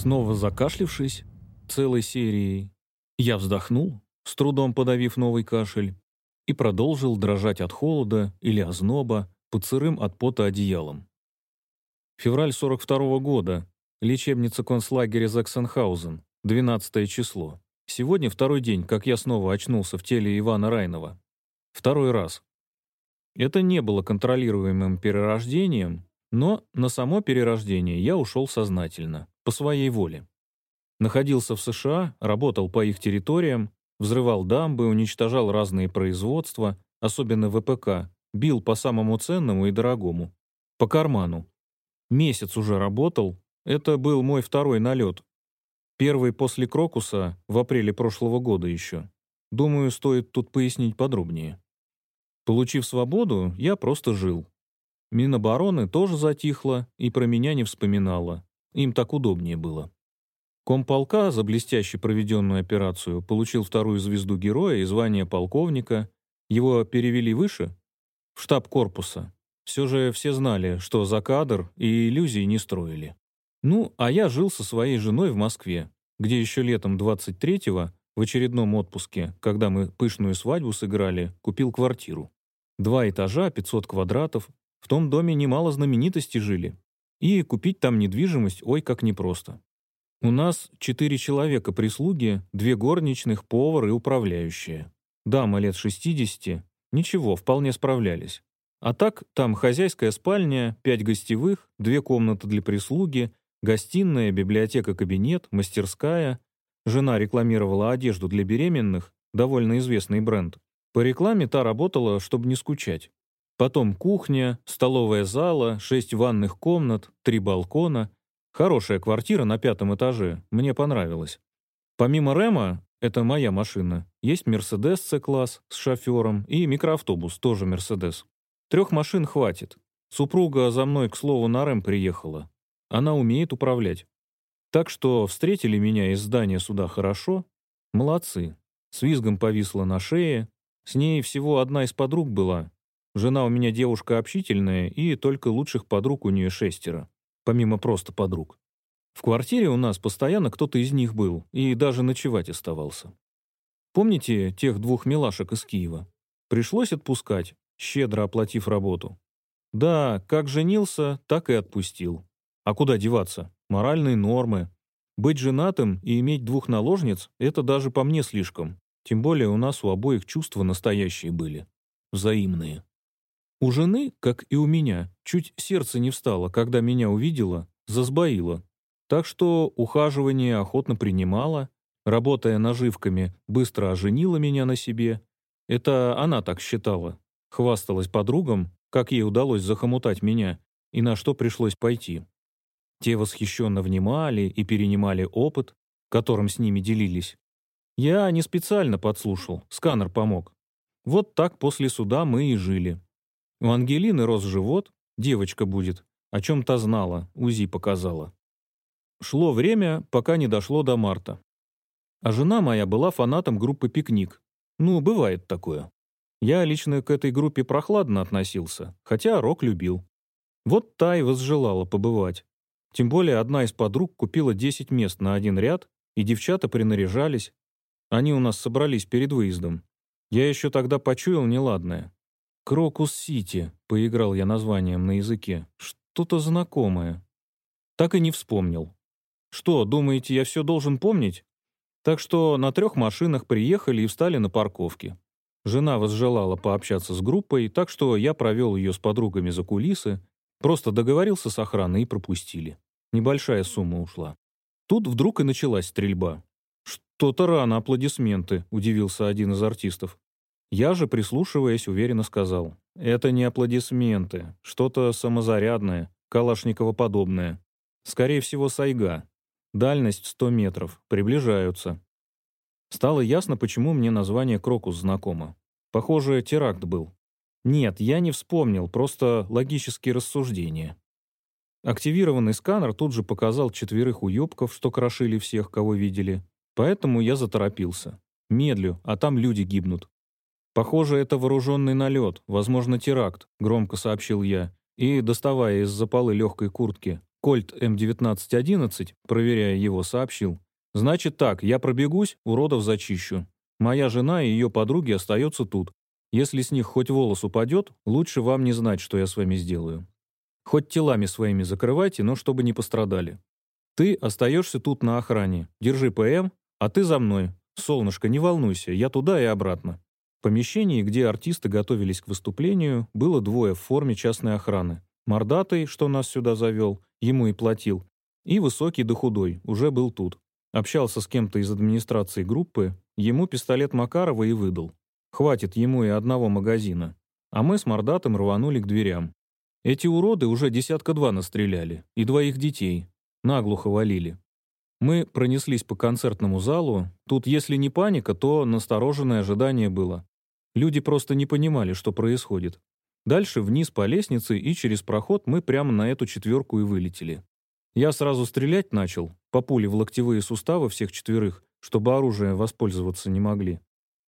Снова закашлившись целой серией, я вздохнул, с трудом подавив новый кашель, и продолжил дрожать от холода или озноба под сырым от пота одеялом. Февраль 42 -го года. Лечебница концлагеря Заксенхаузен. 12 число. Сегодня второй день, как я снова очнулся в теле Ивана Райнова. Второй раз. Это не было контролируемым перерождением, но на само перерождение я ушел сознательно, по своей воле. Находился в США, работал по их территориям, взрывал дамбы, уничтожал разные производства, особенно ВПК, бил по самому ценному и дорогому. По карману. Месяц уже работал, это был мой второй налет. Первый после Крокуса, в апреле прошлого года еще. Думаю, стоит тут пояснить подробнее. Получив свободу, я просто жил. Минобороны тоже затихла и про меня не вспоминала. Им так удобнее было. Комполка за блестяще проведенную операцию получил вторую звезду героя и звание полковника. Его перевели выше, в штаб корпуса. Все же все знали, что за кадр и иллюзий не строили. Ну, а я жил со своей женой в Москве, где еще летом 23-го, в очередном отпуске, когда мы пышную свадьбу сыграли, купил квартиру. Два этажа, 500 квадратов. В том доме немало знаменитостей жили. И купить там недвижимость ой как непросто. У нас четыре человека прислуги, две горничных, повар и управляющая. Дама лет 60, ничего, вполне справлялись. А так, там хозяйская спальня, пять гостевых, две комнаты для прислуги, гостиная, библиотека-кабинет, мастерская. Жена рекламировала одежду для беременных, довольно известный бренд. По рекламе та работала, чтобы не скучать. Потом кухня, столовая зала, шесть ванных комнат, три балкона. Хорошая квартира на пятом этаже, мне понравилось. Помимо Рема, это моя машина, есть Мерседес С-класс с шофером и микроавтобус, тоже Мерседес. Трех машин хватит. Супруга за мной, к слову, на Рэм приехала. Она умеет управлять. Так что встретили меня из здания суда хорошо. Молодцы. С визгом повисла на шее. С ней всего одна из подруг была. Жена у меня девушка общительная, и только лучших подруг у нее шестеро. Помимо просто подруг. В квартире у нас постоянно кто-то из них был, и даже ночевать оставался. Помните тех двух милашек из Киева? Пришлось отпускать щедро оплатив работу. Да, как женился, так и отпустил. А куда деваться? Моральные нормы. Быть женатым и иметь двух наложниц – это даже по мне слишком. Тем более у нас у обоих чувства настоящие были. Взаимные. У жены, как и у меня, чуть сердце не встало, когда меня увидела, засбоила. Так что ухаживание охотно принимала, работая наживками, быстро оженила меня на себе. Это она так считала, Хвасталась подругам, как ей удалось захомутать меня и на что пришлось пойти. Те восхищенно внимали и перенимали опыт, которым с ними делились. Я не специально подслушал, сканер помог. Вот так после суда мы и жили. У Ангелины рос живот, девочка будет, о чем то знала, УЗИ показала. Шло время, пока не дошло до марта. А жена моя была фанатом группы «Пикник». Ну, бывает такое. Я лично к этой группе прохладно относился, хотя рок любил. Вот та и возжелала побывать. Тем более одна из подруг купила 10 мест на один ряд, и девчата принаряжались. Они у нас собрались перед выездом. Я еще тогда почуял неладное. «Крокус-Сити», — поиграл я названием на языке. Что-то знакомое. Так и не вспомнил. Что, думаете, я все должен помнить? Так что на трех машинах приехали и встали на парковке. Жена возжелала пообщаться с группой, так что я провел ее с подругами за кулисы, просто договорился с охраной и пропустили. Небольшая сумма ушла. Тут вдруг и началась стрельба. «Что-то рано аплодисменты», — удивился один из артистов. Я же, прислушиваясь, уверенно сказал. «Это не аплодисменты, что-то самозарядное, Калашникова-подобное. Скорее всего, сайга. Дальность 100 метров. Приближаются. Стало ясно, почему мне название «Крокус» знакомо. Похоже, теракт был. Нет, я не вспомнил, просто логические рассуждения. Активированный сканер тут же показал четверых уёбков, что крошили всех, кого видели. Поэтому я заторопился. Медлю, а там люди гибнут. «Похоже, это вооруженный налет, возможно, теракт», — громко сообщил я, и, доставая из-за полы легкой куртки Кольт М1911, проверяя его, сообщил. «Значит так, я пробегусь, уродов зачищу. Моя жена и ее подруги остаются тут. Если с них хоть волос упадет, лучше вам не знать, что я с вами сделаю. Хоть телами своими закрывайте, но чтобы не пострадали. Ты остаешься тут на охране. Держи ПМ, а ты за мной. Солнышко, не волнуйся, я туда и обратно. В помещении, где артисты готовились к выступлению, было двое в форме частной охраны. Мордатый, что нас сюда завел, ему и платил, и высокий да худой, уже был тут. Общался с кем-то из администрации группы, ему пистолет Макарова и выдал. Хватит ему и одного магазина. А мы с Мордатым рванули к дверям. Эти уроды уже десятка два настреляли, и двоих детей. Наглухо валили. Мы пронеслись по концертному залу. Тут, если не паника, то настороженное ожидание было. Люди просто не понимали, что происходит. Дальше вниз по лестнице и через проход мы прямо на эту четверку и вылетели. Я сразу стрелять начал, по пуле в локтевые суставы всех четверых, чтобы оружие воспользоваться не могли.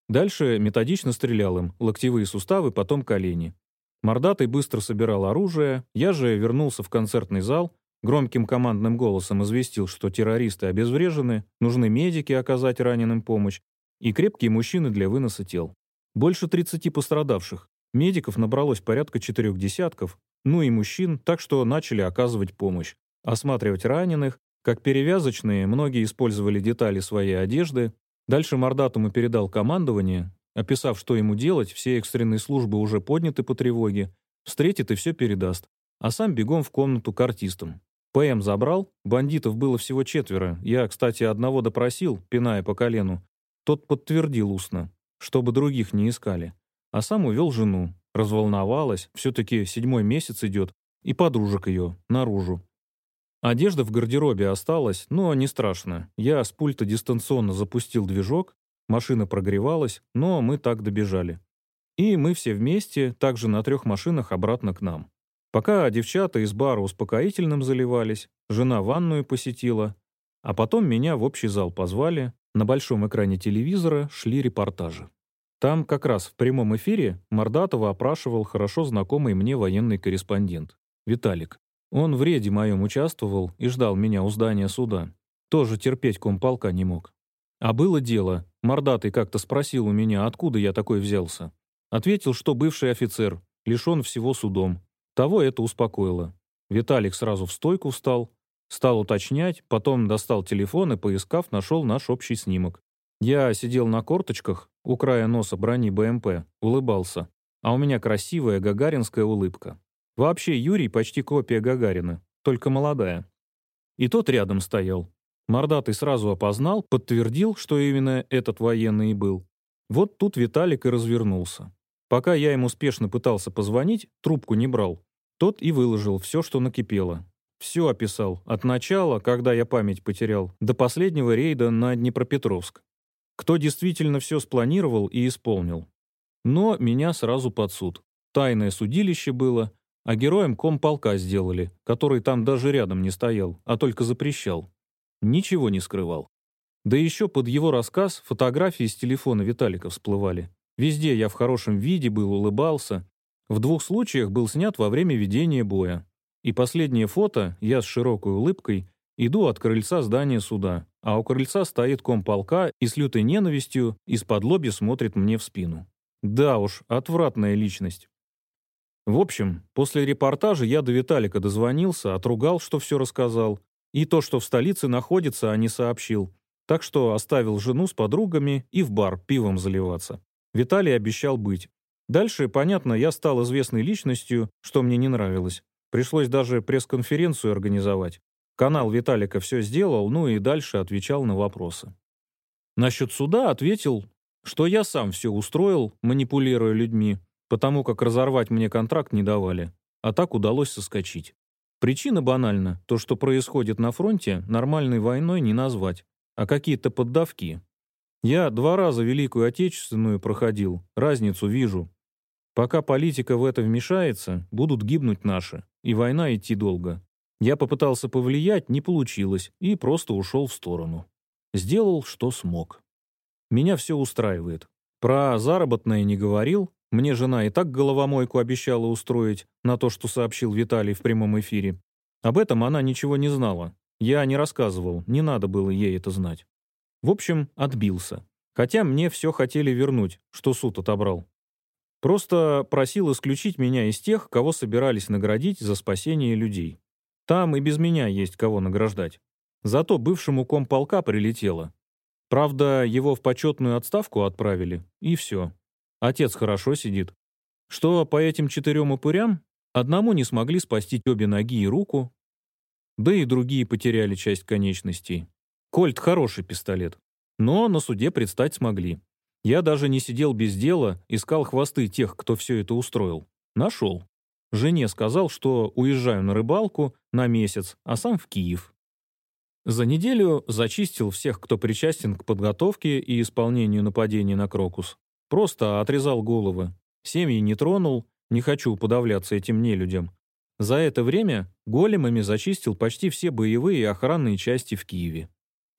Дальше методично стрелял им, локтевые суставы, потом колени. Мордатый быстро собирал оружие, я же вернулся в концертный зал, Громким командным голосом известил, что террористы обезврежены, нужны медики оказать раненым помощь и крепкие мужчины для выноса тел. Больше 30 пострадавших. Медиков набралось порядка четырех десятков, ну и мужчин, так что начали оказывать помощь. Осматривать раненых, как перевязочные, многие использовали детали своей одежды. Дальше Мордатому передал командование, описав, что ему делать, все экстренные службы уже подняты по тревоге, встретит и все передаст, а сам бегом в комнату к артистам. ПМ забрал, бандитов было всего четверо. Я, кстати, одного допросил, пиная по колену. Тот подтвердил устно, чтобы других не искали. А сам увел жену. Разволновалась, все-таки седьмой месяц идет, и подружек ее, наружу. Одежда в гардеробе осталась, но не страшно. Я с пульта дистанционно запустил движок, машина прогревалась, но мы так добежали. И мы все вместе, также на трех машинах обратно к нам. Пока девчата из бара успокоительным заливались, жена ванную посетила, а потом меня в общий зал позвали, на большом экране телевизора шли репортажи. Там как раз в прямом эфире Мордатова опрашивал хорошо знакомый мне военный корреспондент, Виталик. Он в рейде моем участвовал и ждал меня у здания суда. Тоже терпеть комполка не мог. А было дело. Мордатый как-то спросил у меня, откуда я такой взялся. Ответил, что бывший офицер, лишен всего судом, того это успокоило. Виталик сразу в стойку встал, стал уточнять, потом достал телефон и, поискав, нашел наш общий снимок. Я сидел на корточках у края носа брони БМП, улыбался, а у меня красивая гагаринская улыбка. Вообще Юрий почти копия Гагарина, только молодая. И тот рядом стоял. Мордатый сразу опознал, подтвердил, что именно этот военный и был. Вот тут Виталик и развернулся. Пока я ему успешно пытался позвонить, трубку не брал. Тот и выложил все, что накипело. Все описал, от начала, когда я память потерял, до последнего рейда на Днепропетровск. Кто действительно все спланировал и исполнил. Но меня сразу под суд. Тайное судилище было, а героем комполка сделали, который там даже рядом не стоял, а только запрещал. Ничего не скрывал. Да еще под его рассказ фотографии с телефона Виталика всплывали. Везде я в хорошем виде был, улыбался. В двух случаях был снят во время ведения боя. И последнее фото, я с широкой улыбкой, иду от крыльца здания суда, а у крыльца стоит комполка и с лютой ненавистью из-под лоби смотрит мне в спину. Да уж, отвратная личность. В общем, после репортажа я до Виталика дозвонился, отругал, что все рассказал, и то, что в столице находится, а не сообщил. Так что оставил жену с подругами и в бар пивом заливаться. Виталий обещал быть. Дальше, понятно, я стал известной личностью, что мне не нравилось. Пришлось даже пресс-конференцию организовать. Канал Виталика все сделал, ну и дальше отвечал на вопросы. Насчет суда ответил, что я сам все устроил, манипулируя людьми, потому как разорвать мне контракт не давали, а так удалось соскочить. Причина банальна, то, что происходит на фронте, нормальной войной не назвать, а какие-то поддавки, я два раза Великую Отечественную проходил, разницу вижу. Пока политика в это вмешается, будут гибнуть наши, и война идти долго. Я попытался повлиять, не получилось, и просто ушел в сторону. Сделал, что смог. Меня все устраивает. Про заработное не говорил, мне жена и так головомойку обещала устроить на то, что сообщил Виталий в прямом эфире. Об этом она ничего не знала. Я не рассказывал, не надо было ей это знать. В общем, отбился. Хотя мне все хотели вернуть, что суд отобрал. Просто просил исключить меня из тех, кого собирались наградить за спасение людей. Там и без меня есть кого награждать. Зато бывшему комполка прилетело. Правда, его в почетную отставку отправили, и все. Отец хорошо сидит. Что по этим четырем упырям? Одному не смогли спасти обе ноги и руку, да и другие потеряли часть конечностей. Кольт хороший пистолет. Но на суде предстать смогли. Я даже не сидел без дела, искал хвосты тех, кто все это устроил. Нашел. Жене сказал, что уезжаю на рыбалку на месяц, а сам в Киев. За неделю зачистил всех, кто причастен к подготовке и исполнению нападений на Крокус. Просто отрезал головы. Семьи не тронул, не хочу подавляться этим нелюдям. За это время големами зачистил почти все боевые и охранные части в Киеве.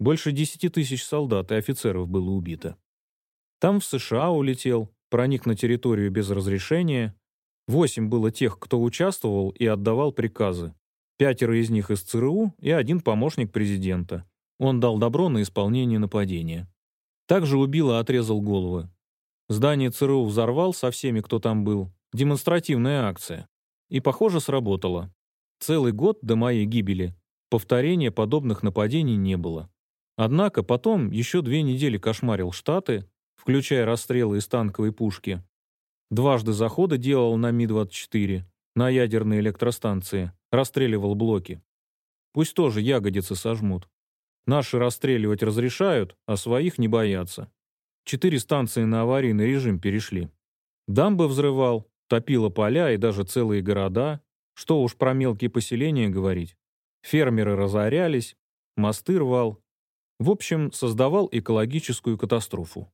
Больше 10 тысяч солдат и офицеров было убито. Там в США улетел, проник на территорию без разрешения. Восемь было тех, кто участвовал и отдавал приказы. Пятеро из них из ЦРУ и один помощник президента. Он дал добро на исполнение нападения. Также убил и отрезал головы. Здание ЦРУ взорвал со всеми, кто там был. Демонстративная акция. И, похоже, сработало. Целый год до моей гибели повторения подобных нападений не было. Однако потом еще две недели кошмарил Штаты, включая расстрелы из танковой пушки. Дважды заходы делал на Ми-24, на ядерные электростанции, расстреливал блоки. Пусть тоже ягодицы сожмут. Наши расстреливать разрешают, а своих не боятся. Четыре станции на аварийный режим перешли. Дамбы взрывал, топило поля и даже целые города. Что уж про мелкие поселения говорить. Фермеры разорялись, мосты рвал. В общем, создавал экологическую катастрофу.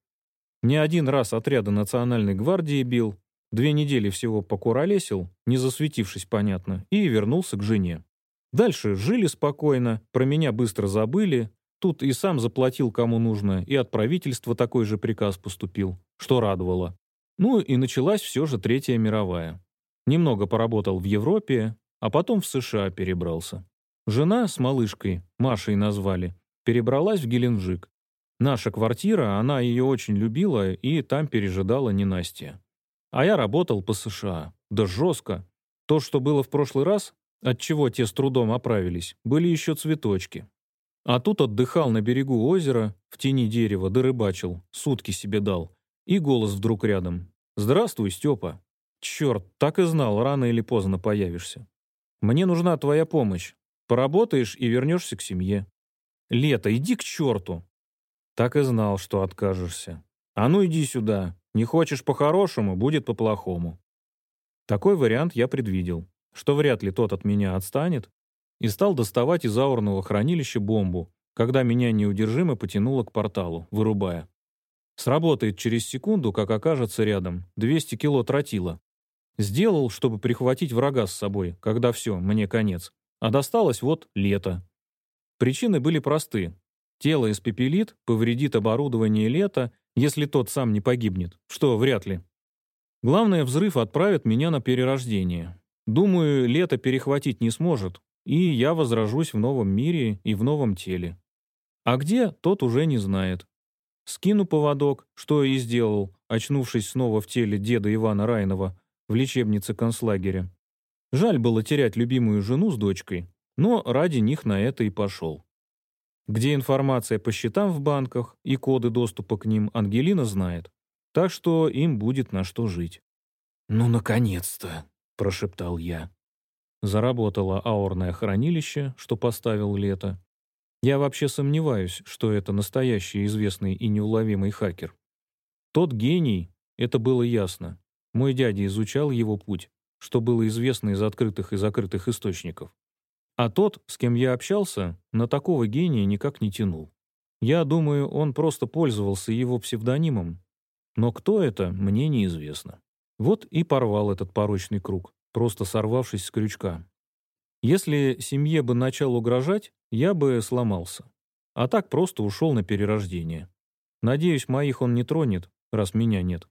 Не один раз отряды Национальной гвардии бил, две недели всего покуролесил, не засветившись, понятно, и вернулся к жене. Дальше жили спокойно, про меня быстро забыли, тут и сам заплатил кому нужно, и от правительства такой же приказ поступил, что радовало. Ну и началась все же Третья мировая. Немного поработал в Европе, а потом в США перебрался. Жена с малышкой, Машей назвали, перебралась в Геленджик. Наша квартира, она ее очень любила и там пережидала ненастье. А я работал по США. Да жестко. То, что было в прошлый раз, от чего те с трудом оправились, были еще цветочки. А тут отдыхал на берегу озера, в тени дерева, да рыбачил, сутки себе дал. И голос вдруг рядом. «Здравствуй, Степа». «Черт, так и знал, рано или поздно появишься. Мне нужна твоя помощь. Поработаешь и вернешься к семье». «Лето, иди к черту!» Так и знал, что откажешься. «А ну иди сюда. Не хочешь по-хорошему, будет по-плохому». Такой вариант я предвидел, что вряд ли тот от меня отстанет, и стал доставать из аурного хранилища бомбу, когда меня неудержимо потянуло к порталу, вырубая. Сработает через секунду, как окажется рядом. 200 кило тротила. Сделал, чтобы прихватить врага с собой, когда все, мне конец. А досталось вот лето. Причины были просты. Тело испепелит, повредит оборудование лета, если тот сам не погибнет, что вряд ли. Главное, взрыв отправит меня на перерождение. Думаю, лето перехватить не сможет, и я возражусь в новом мире и в новом теле. А где, тот уже не знает. Скину поводок, что и сделал, очнувшись снова в теле деда Ивана Райнова в лечебнице концлагеря. Жаль было терять любимую жену с дочкой, но ради них на это и пошел. Где информация по счетам в банках и коды доступа к ним Ангелина знает, так что им будет на что жить. «Ну, наконец-то!» — прошептал я. Заработало аурное хранилище, что поставил лето, я вообще сомневаюсь, что это настоящий известный и неуловимый хакер. Тот гений, это было ясно. Мой дядя изучал его путь, что было известно из открытых и закрытых источников. А тот, с кем я общался, на такого гения никак не тянул. Я думаю, он просто пользовался его псевдонимом. Но кто это, мне неизвестно. Вот и порвал этот порочный круг, просто сорвавшись с крючка. Если семье бы начал угрожать, я бы сломался. А так просто ушел на перерождение. Надеюсь, моих он не тронет, раз меня нет.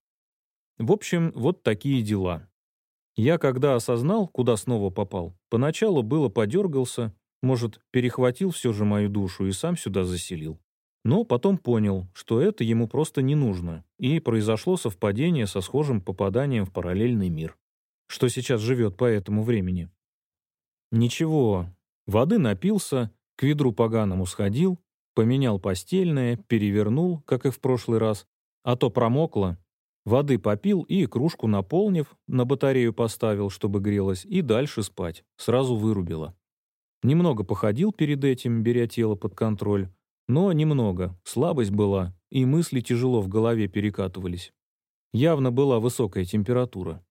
В общем, вот такие дела. Я, когда осознал, куда снова попал, поначалу было подергался, может, перехватил все же мою душу и сам сюда заселил. Но потом понял, что это ему просто не нужно, и произошло совпадение со схожим попаданием в параллельный мир, что сейчас живет по этому времени. Ничего, воды напился, к ведру поганому сходил, поменял постельное, перевернул, как и в прошлый раз, а то промокло, воды попил и, кружку наполнив, на батарею поставил, чтобы грелась, и дальше спать, сразу вырубило. Немного походил перед этим, беря тело под контроль, но немного, слабость была, и мысли тяжело в голове перекатывались. Явно была высокая температура.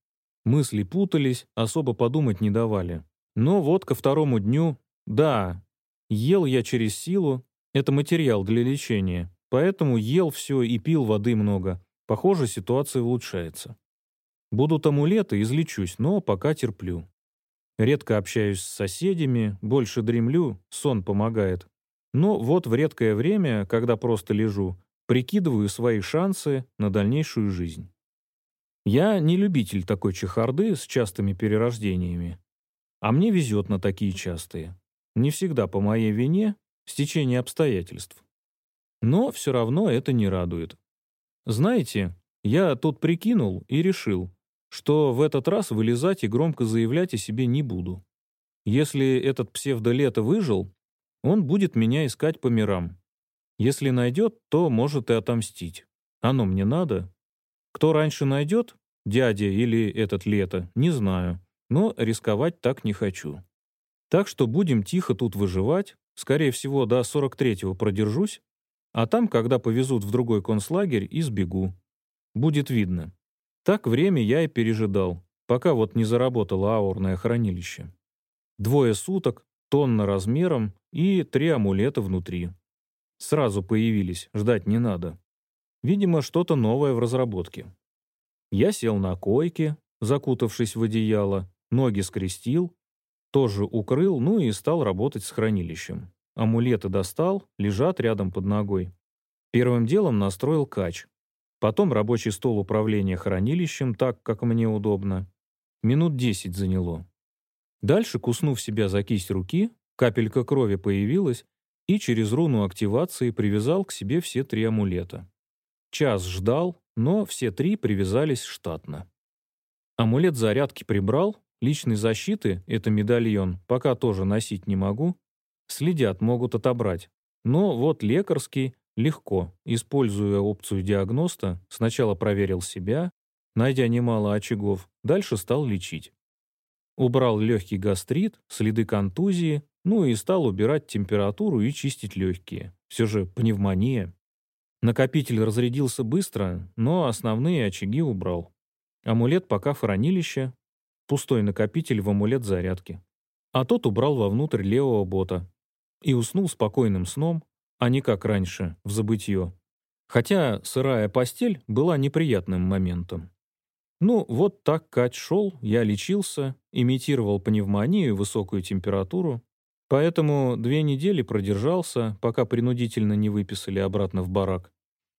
Мысли путались, особо подумать не давали. Но вот ко второму дню, да, ел я через силу, это материал для лечения, поэтому ел все и пил воды много. Похоже, ситуация улучшается. Будут амулеты, излечусь, но пока терплю. Редко общаюсь с соседями, больше дремлю, сон помогает. Но вот в редкое время, когда просто лежу, прикидываю свои шансы на дальнейшую жизнь. Я не любитель такой чехарды с частыми перерождениями. А мне везет на такие частые. Не всегда по моей вине, стечение обстоятельств. Но все равно это не радует. Знаете, я тут прикинул и решил, что в этот раз вылезать и громко заявлять о себе не буду. Если этот псевдолето выжил, он будет меня искать по мирам. Если найдет, то может и отомстить. Оно мне надо. Кто раньше найдет, дядя или этот лето, не знаю, но рисковать так не хочу. Так что будем тихо тут выживать, скорее всего, до 43-го продержусь, а там, когда повезут в другой концлагерь, избегу. Будет видно. Так время я и пережидал, пока вот не заработало аурное хранилище. Двое суток, тонна размером и три амулета внутри. Сразу появились, ждать не надо. Видимо, что-то новое в разработке. Я сел на койке, закутавшись в одеяло, ноги скрестил, тоже укрыл, ну и стал работать с хранилищем. Амулеты достал, лежат рядом под ногой. Первым делом настроил кач. Потом рабочий стол управления хранилищем так, как мне удобно. Минут десять заняло. Дальше, куснув себя за кисть руки, капелька крови появилась, и через руну активации привязал к себе все три амулета. Час ждал, но все три привязались штатно. Амулет зарядки прибрал, личной защиты, это медальон, пока тоже носить не могу. Следят, могут отобрать. Но вот лекарский Легко, используя опцию диагноста, сначала проверил себя, найдя немало очагов, дальше стал лечить. Убрал легкий гастрит, следы контузии, ну и стал убирать температуру и чистить легкие. Все же пневмония. Накопитель разрядился быстро, но основные очаги убрал. Амулет пока в хранилище, пустой накопитель в амулет зарядки. А тот убрал вовнутрь левого бота. И уснул спокойным сном, а не как раньше, в забытье. Хотя сырая постель была неприятным моментом. Ну, вот так Кать шел, я лечился, имитировал пневмонию и высокую температуру, поэтому две недели продержался, пока принудительно не выписали обратно в барак.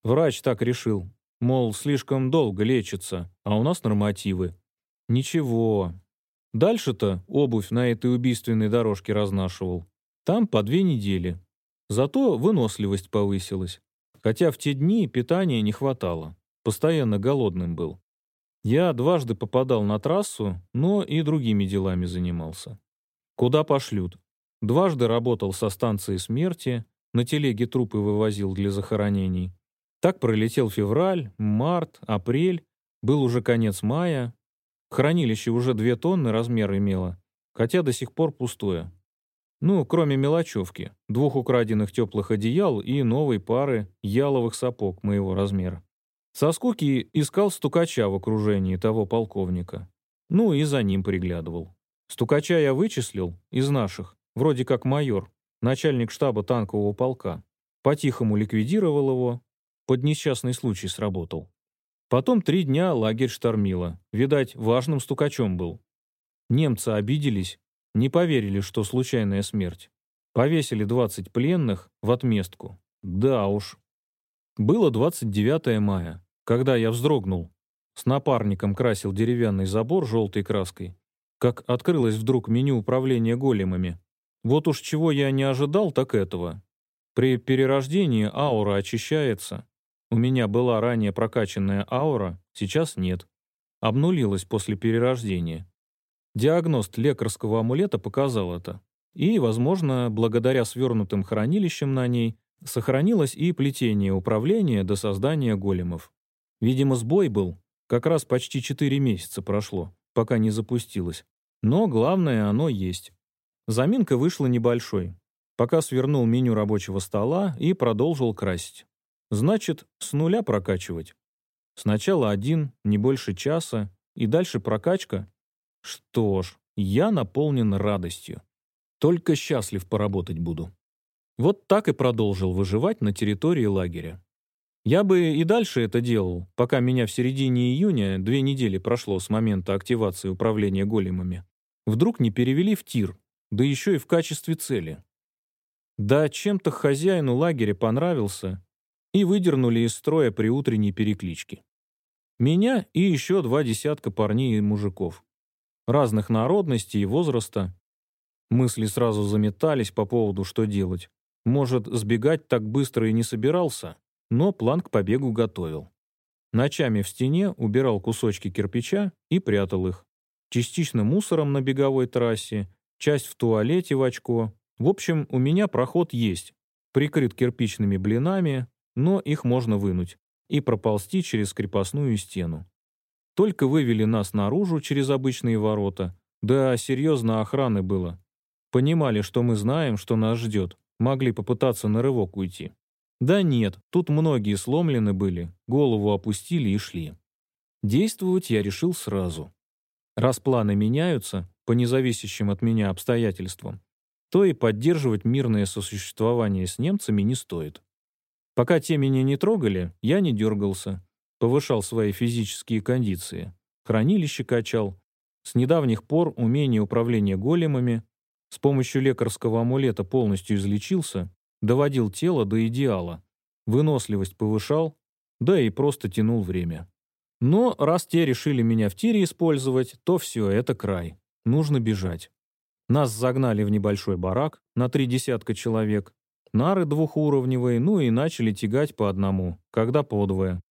Врач так решил, мол, слишком долго лечится, а у нас нормативы. Ничего. Дальше-то обувь на этой убийственной дорожке разнашивал. Там по две недели. Зато выносливость повысилась. Хотя в те дни питания не хватало. Постоянно голодным был. Я дважды попадал на трассу, но и другими делами занимался. Куда пошлют? Дважды работал со станции смерти, на телеге трупы вывозил для захоронений. Так пролетел февраль, март, апрель, был уже конец мая. Хранилище уже две тонны размер имело, хотя до сих пор пустое. Ну, кроме мелочевки, двух украденных теплых одеял и новой пары яловых сапог моего размера. Со скуки искал стукача в окружении того полковника. Ну и за ним приглядывал. Стукача я вычислил из наших, вроде как майор, начальник штаба танкового полка. По-тихому ликвидировал его, под несчастный случай сработал. Потом три дня лагерь штормило. Видать, важным стукачом был. Немцы обиделись, не поверили, что случайная смерть. Повесили 20 пленных в отместку. Да уж. Было 29 мая, когда я вздрогнул. с напарником красил деревянный забор желтой краской, как открылось вдруг меню управления големами. Вот уж чего я не ожидал, так этого. При перерождении аура очищается. У меня была ранее прокачанная аура, сейчас нет. Обнулилась после перерождения. Диагност лекарского амулета показал это. И, возможно, благодаря свернутым хранилищам на ней, сохранилось и плетение управления до создания големов. Видимо, сбой был. Как раз почти 4 месяца прошло, пока не запустилось. Но главное, оно есть. Заминка вышла небольшой. Пока свернул меню рабочего стола и продолжил красить. Значит, с нуля прокачивать. Сначала один, не больше часа, и дальше прокачка. Что ж, я наполнен радостью. Только счастлив поработать буду. Вот так и продолжил выживать на территории лагеря. Я бы и дальше это делал, пока меня в середине июня, две недели прошло с момента активации управления големами, вдруг не перевели в тир, да еще и в качестве цели. Да чем-то хозяину лагеря понравился, и выдернули из строя при утренней перекличке. Меня и еще два десятка парней и мужиков. Разных народностей и возраста. Мысли сразу заметались по поводу, что делать. Может, сбегать так быстро и не собирался, но план к побегу готовил. Ночами в стене убирал кусочки кирпича и прятал их. Частично мусором на беговой трассе, часть в туалете в очко. В общем, у меня проход есть. Прикрыт кирпичными блинами, но их можно вынуть и проползти через крепостную стену. Только вывели нас наружу через обычные ворота, да серьезно охраны было. Понимали, что мы знаем, что нас ждет, могли попытаться на рывок уйти. Да нет, тут многие сломлены были, голову опустили и шли. Действовать я решил сразу. Раз планы меняются, по независящим от меня обстоятельствам, то и поддерживать мирное сосуществование с немцами не стоит. Пока те меня не трогали, я не дергался, повышал свои физические кондиции, хранилище качал. С недавних пор умение управления големами с помощью лекарского амулета полностью излечился доводил тело до идеала, выносливость повышал, да и просто тянул время. Но раз те решили меня в тире использовать, то все, это край. Нужно бежать. Нас загнали в небольшой барак на три десятка человек, нары двухуровневые, ну и начали тягать по одному, когда подвое.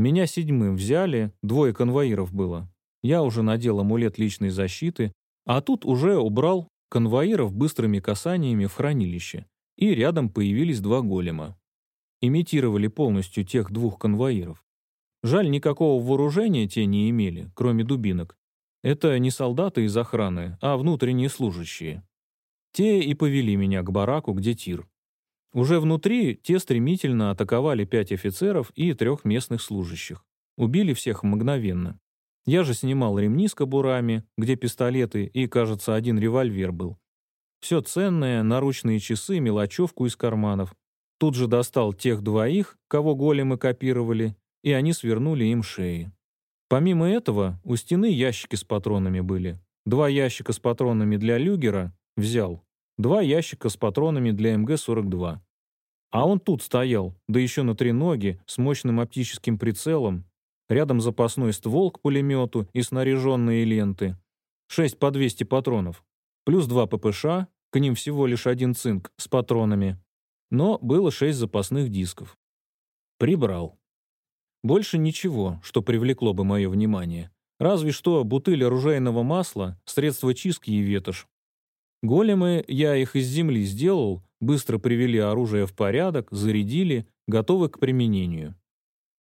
Меня седьмым взяли, двое конвоиров было. Я уже надел амулет личной защиты, а тут уже убрал конвоиров быстрыми касаниями в хранилище и рядом появились два голема. Имитировали полностью тех двух конвоиров. Жаль, никакого вооружения те не имели, кроме дубинок. Это не солдаты из охраны, а внутренние служащие. Те и повели меня к бараку, где тир. Уже внутри те стремительно атаковали пять офицеров и трех местных служащих. Убили всех мгновенно. Я же снимал ремни с кобурами, где пистолеты и, кажется, один револьвер был. Все ценное, наручные часы, мелочевку из карманов. Тут же достал тех двоих, кого големы копировали, и они свернули им шеи. Помимо этого, у стены ящики с патронами были. Два ящика с патронами для люгера взял. Два ящика с патронами для МГ-42. А он тут стоял, да еще на три ноги, с мощным оптическим прицелом. Рядом запасной ствол к пулемету и снаряженные ленты. Шесть по 200 патронов плюс два ППШ, к ним всего лишь один цинк с патронами, но было шесть запасных дисков. Прибрал. Больше ничего, что привлекло бы мое внимание. Разве что бутыль оружейного масла, средства чистки и ветошь. Големы, я их из земли сделал, быстро привели оружие в порядок, зарядили, готовы к применению.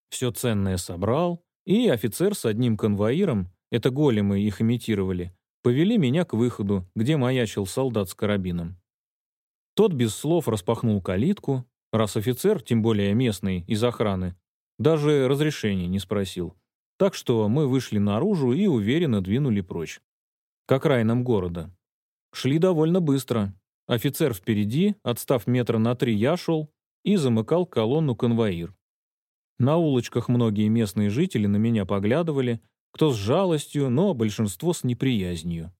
Все ценное собрал, и офицер с одним конвоиром, это големы их имитировали, повели меня к выходу, где маячил солдат с карабином. Тот без слов распахнул калитку, раз офицер, тем более местный, из охраны, даже разрешения не спросил. Так что мы вышли наружу и уверенно двинули прочь. К окраинам города. Шли довольно быстро. Офицер впереди, отстав метра на три, я шел и замыкал колонну конвоир. На улочках многие местные жители на меня поглядывали, кто с жалостью, но большинство с неприязнью.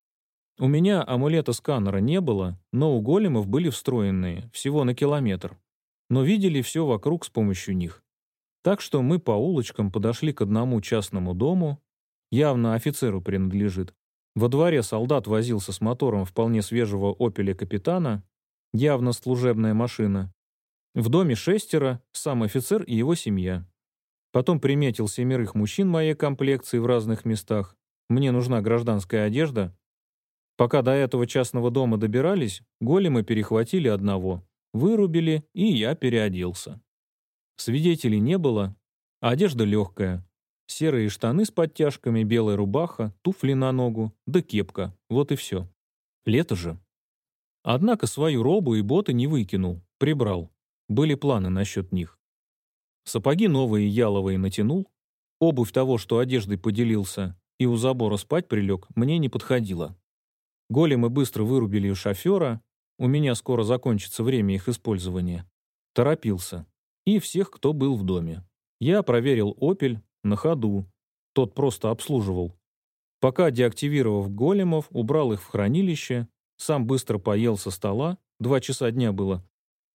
У меня амулета-сканера не было, но у големов были встроенные, всего на километр. Но видели все вокруг с помощью них. Так что мы по улочкам подошли к одному частному дому, явно офицеру принадлежит. Во дворе солдат возился с мотором вполне свежего «Опеля» капитана, явно служебная машина. В доме шестеро, сам офицер и его семья. Потом приметил семерых мужчин моей комплекции в разных местах. Мне нужна гражданская одежда. Пока до этого частного дома добирались, големы перехватили одного, вырубили, и я переоделся. Свидетелей не было, одежда легкая. Серые штаны с подтяжками, белая рубаха, туфли на ногу, да кепка. Вот и все. Лето же. Однако свою робу и боты не выкинул, прибрал. Были планы насчет них. Сапоги новые яловые натянул. Обувь того, что одеждой поделился, и у забора спать прилег, мне не подходило. Големы быстро вырубили у шофера, у меня скоро закончится время их использования. Торопился. И всех, кто был в доме. Я проверил «Опель» на ходу. Тот просто обслуживал. Пока, деактивировав големов, убрал их в хранилище, сам быстро поел со стола, два часа дня было,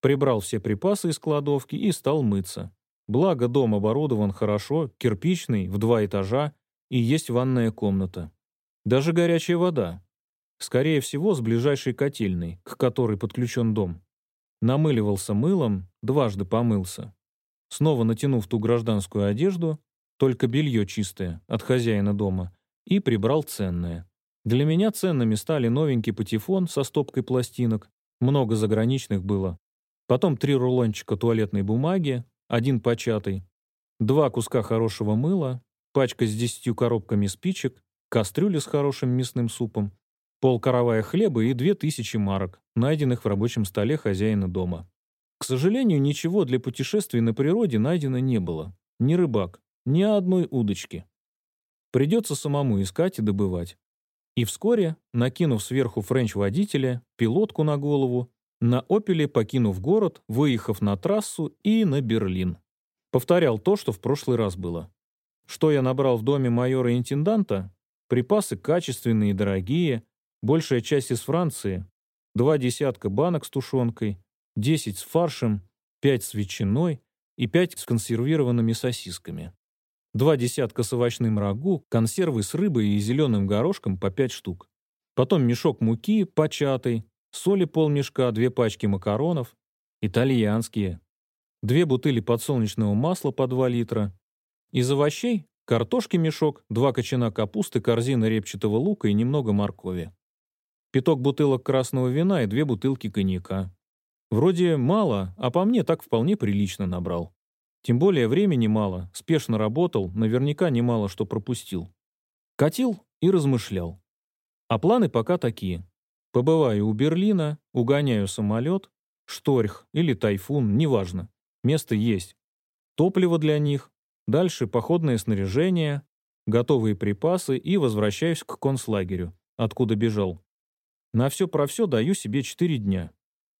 прибрал все припасы из кладовки и стал мыться. Благо, дом оборудован хорошо, кирпичный, в два этажа, и есть ванная комната. Даже горячая вода. Скорее всего, с ближайшей котельной, к которой подключен дом. Намыливался мылом, дважды помылся. Снова натянув ту гражданскую одежду, только белье чистое, от хозяина дома, и прибрал ценное. Для меня ценными стали новенький патефон со стопкой пластинок, много заграничных было. Потом три рулончика туалетной бумаги, один початый, два куска хорошего мыла, пачка с десятью коробками спичек, кастрюля с хорошим мясным супом, полкоровая хлеба и две тысячи марок, найденных в рабочем столе хозяина дома. К сожалению, ничего для путешествий на природе найдено не было. Ни рыбак, ни одной удочки. Придется самому искать и добывать. И вскоре, накинув сверху френч-водителя, пилотку на голову, на «Опеле» покинув город, выехав на трассу и на Берлин. Повторял то, что в прошлый раз было. Что я набрал в доме майора-интенданта? Припасы качественные и дорогие, большая часть из Франции, два десятка банок с тушенкой, десять с фаршем, пять с ветчиной и пять с консервированными сосисками. Два десятка с овощным рагу, консервы с рыбой и зеленым горошком по пять штук. Потом мешок муки, початый, соли полмешка, две пачки макаронов, итальянские, две бутыли подсолнечного масла по 2 литра, из овощей – картошки мешок, два кочана капусты, корзина репчатого лука и немного моркови. Пяток бутылок красного вина и две бутылки коньяка. Вроде мало, а по мне так вполне прилично набрал. Тем более времени мало, спешно работал, наверняка немало что пропустил. Катил и размышлял. А планы пока такие. Побываю у Берлина, угоняю самолет, шторх или тайфун, неважно. Место есть. Топливо для них, Дальше походное снаряжение, готовые припасы и возвращаюсь к концлагерю, откуда бежал. На все про все даю себе 4 дня.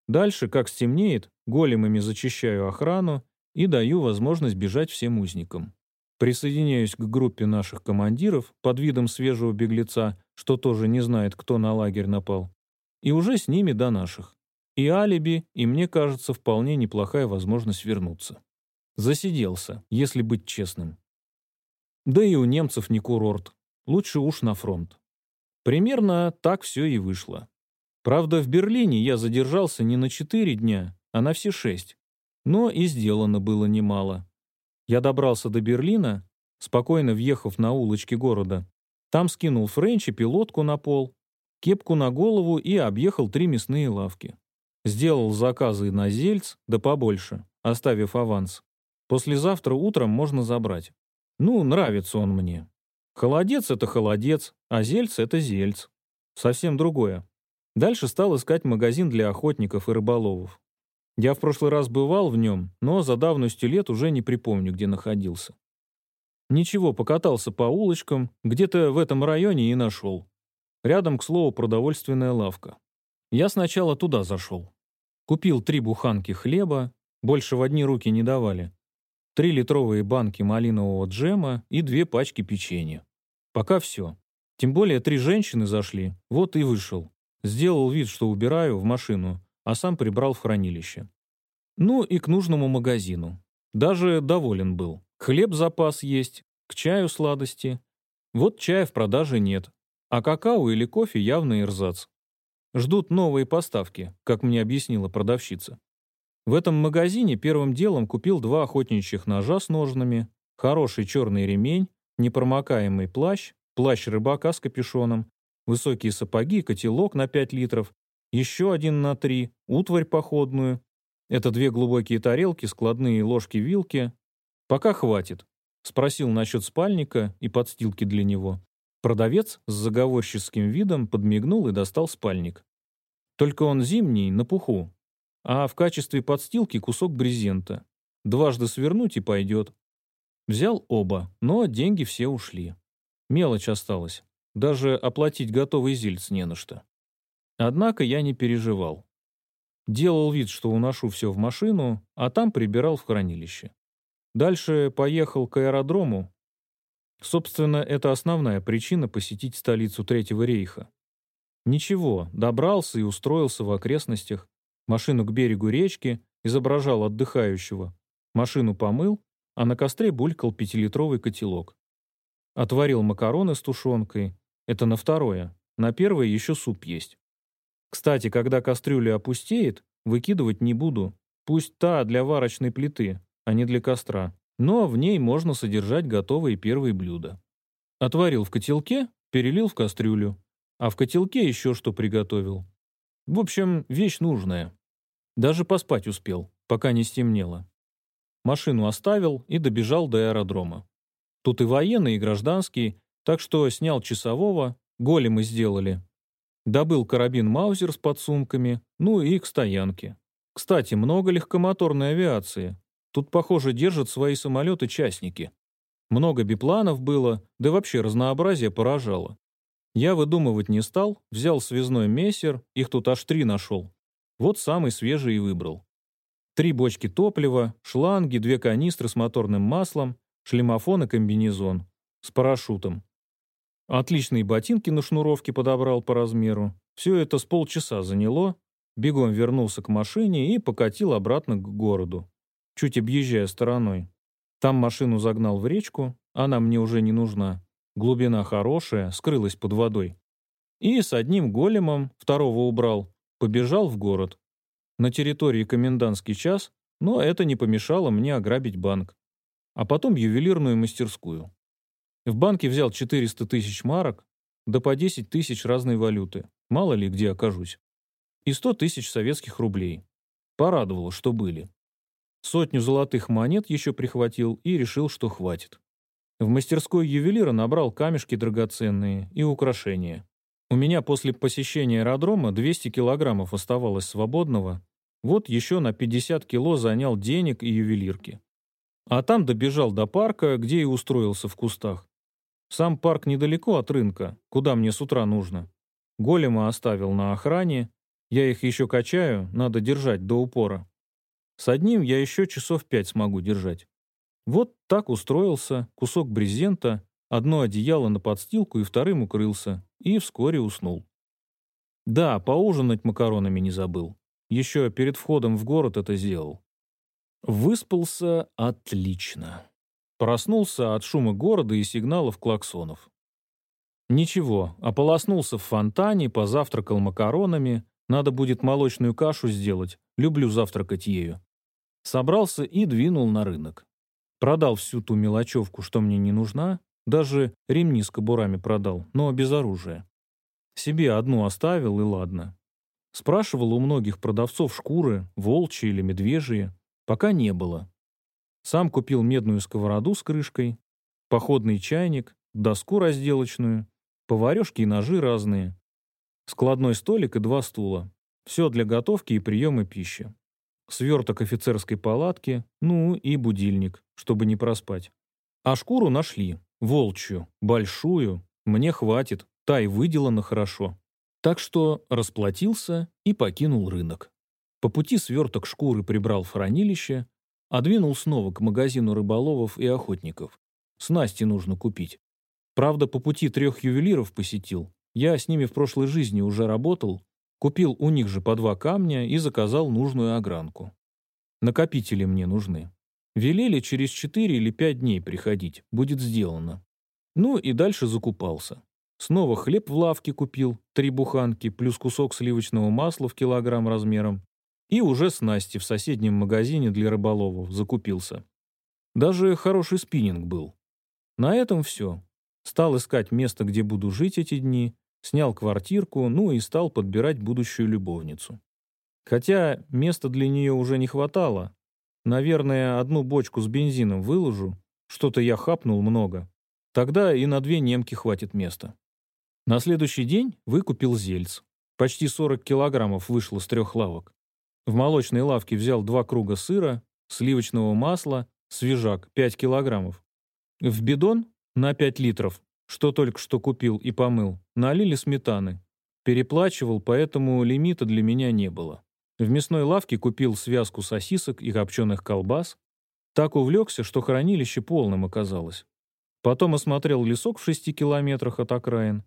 Дальше, как стемнеет, големами зачищаю охрану и даю возможность бежать всем узникам. Присоединяюсь к группе наших командиров под видом свежего беглеца, что тоже не знает, кто на лагерь напал. И уже с ними до наших. И алиби, и мне кажется, вполне неплохая возможность вернуться. Засиделся, если быть честным. Да и у немцев не курорт. Лучше уж на фронт. Примерно так все и вышло. Правда, в Берлине я задержался не на четыре дня, а на все шесть. Но и сделано было немало. Я добрался до Берлина, спокойно въехав на улочки города. Там скинул Френч и пилотку на пол, кепку на голову и объехал три мясные лавки. Сделал заказы на зельц, да побольше, оставив аванс. Послезавтра утром можно забрать. Ну, нравится он мне. Холодец — это холодец, а зельц — это зельц. Совсем другое. Дальше стал искать магазин для охотников и рыболовов. Я в прошлый раз бывал в нем, но за давностью лет уже не припомню, где находился. Ничего, покатался по улочкам, где-то в этом районе и нашел. Рядом, к слову, продовольственная лавка. Я сначала туда зашел. Купил три буханки хлеба, больше в одни руки не давали три литровые банки малинового джема и две пачки печенья. Пока все. Тем более три женщины зашли, вот и вышел. Сделал вид, что убираю в машину, а сам прибрал в хранилище. Ну и к нужному магазину. Даже доволен был. Хлеб запас есть, к чаю сладости. Вот чая в продаже нет, а какао или кофе явно ирзац. Ждут новые поставки, как мне объяснила продавщица. В этом магазине первым делом купил два охотничьих ножа с ножнами, хороший черный ремень, непромокаемый плащ, плащ рыбака с капюшоном, высокие сапоги, котелок на 5 литров, еще один на 3, утварь походную. Это две глубокие тарелки, складные ложки-вилки. Пока хватит. Спросил насчет спальника и подстилки для него. Продавец с заговорческим видом подмигнул и достал спальник. Только он зимний, на пуху, а в качестве подстилки кусок брезента. Дважды свернуть и пойдет. Взял оба, но деньги все ушли. Мелочь осталась. Даже оплатить готовый зильц не на что. Однако я не переживал. Делал вид, что уношу все в машину, а там прибирал в хранилище. Дальше поехал к аэродрому. Собственно, это основная причина посетить столицу Третьего рейха. Ничего, добрался и устроился в окрестностях, машину к берегу речки, изображал отдыхающего, машину помыл, а на костре булькал пятилитровый котелок. Отварил макароны с тушенкой, это на второе, на первое еще суп есть. Кстати, когда кастрюля опустеет, выкидывать не буду, пусть та для варочной плиты, а не для костра, но в ней можно содержать готовые первые блюда. Отварил в котелке, перелил в кастрюлю, а в котелке еще что приготовил. В общем, вещь нужная. Даже поспать успел, пока не стемнело. Машину оставил и добежал до аэродрома. Тут и военные, и гражданские, так что снял часового, големы сделали. Добыл карабин Маузер с подсумками, ну и к стоянке. Кстати, много легкомоторной авиации. Тут, похоже, держат свои самолеты частники. Много бипланов было, да вообще разнообразие поражало. Я выдумывать не стал, взял связной мессер, их тут аж три нашел. Вот самый свежий и выбрал. Три бочки топлива, шланги, две канистры с моторным маслом, шлемофон и комбинезон. С парашютом. Отличные ботинки на шнуровке подобрал по размеру. Все это с полчаса заняло. Бегом вернулся к машине и покатил обратно к городу, чуть объезжая стороной. Там машину загнал в речку, она мне уже не нужна. Глубина хорошая, скрылась под водой. И с одним големом, второго убрал, побежал в город. На территории комендантский час, но это не помешало мне ограбить банк. А потом ювелирную мастерскую. В банке взял 400 тысяч марок, да по 10 тысяч разной валюты, мало ли где окажусь. И 100 тысяч советских рублей. Порадовало, что были. Сотню золотых монет еще прихватил и решил, что хватит. В мастерской ювелира набрал камешки драгоценные и украшения. У меня после посещения аэродрома 200 килограммов оставалось свободного. Вот еще на 50 кило занял денег и ювелирки. А там добежал до парка, где и устроился в кустах. Сам парк недалеко от рынка, куда мне с утра нужно. Голема оставил на охране. Я их еще качаю, надо держать до упора. С одним я еще часов пять смогу держать. Вот так устроился, кусок брезента, одно одеяло на подстилку и вторым укрылся, и вскоре уснул. Да, поужинать макаронами не забыл. Еще перед входом в город это сделал. Выспался отлично. Проснулся от шума города и сигналов клаксонов. Ничего, ополоснулся в фонтане, позавтракал макаронами, надо будет молочную кашу сделать, люблю завтракать ею. Собрался и двинул на рынок. Продал всю ту мелочевку, что мне не нужна, даже ремни с кобурами продал, но без оружия. Себе одну оставил, и ладно. Спрашивал у многих продавцов шкуры, волчьи или медвежьи, пока не было. Сам купил медную сковороду с крышкой, походный чайник, доску разделочную, поварешки и ножи разные, складной столик и два стула. Все для готовки и приема пищи сверток офицерской палатки, ну и будильник, чтобы не проспать. А шкуру нашли, волчью, большую, мне хватит, та и выделана хорошо. Так что расплатился и покинул рынок. По пути сверток шкуры прибрал в хранилище, а двинул снова к магазину рыболовов и охотников. Снасти нужно купить. Правда, по пути трех ювелиров посетил. Я с ними в прошлой жизни уже работал, Купил у них же по два камня и заказал нужную огранку. Накопители мне нужны. Велели через 4 или 5 дней приходить, будет сделано. Ну и дальше закупался. Снова хлеб в лавке купил, три буханки, плюс кусок сливочного масла в килограмм размером. И уже с Настей в соседнем магазине для рыболовов закупился. Даже хороший спиннинг был. На этом все. Стал искать место, где буду жить эти дни, снял квартирку, ну и стал подбирать будущую любовницу. Хотя места для нее уже не хватало. Наверное, одну бочку с бензином выложу. Что-то я хапнул много. Тогда и на две немки хватит места. На следующий день выкупил зельц. Почти 40 килограммов вышло с трех лавок. В молочной лавке взял два круга сыра, сливочного масла, свежак 5 килограммов. В бидон на 5 литров, что только что купил и помыл, налили сметаны. Переплачивал, поэтому лимита для меня не было. В мясной лавке купил связку сосисок и копченых колбас. Так увлекся, что хранилище полным оказалось. Потом осмотрел лесок в шести километрах от окраин.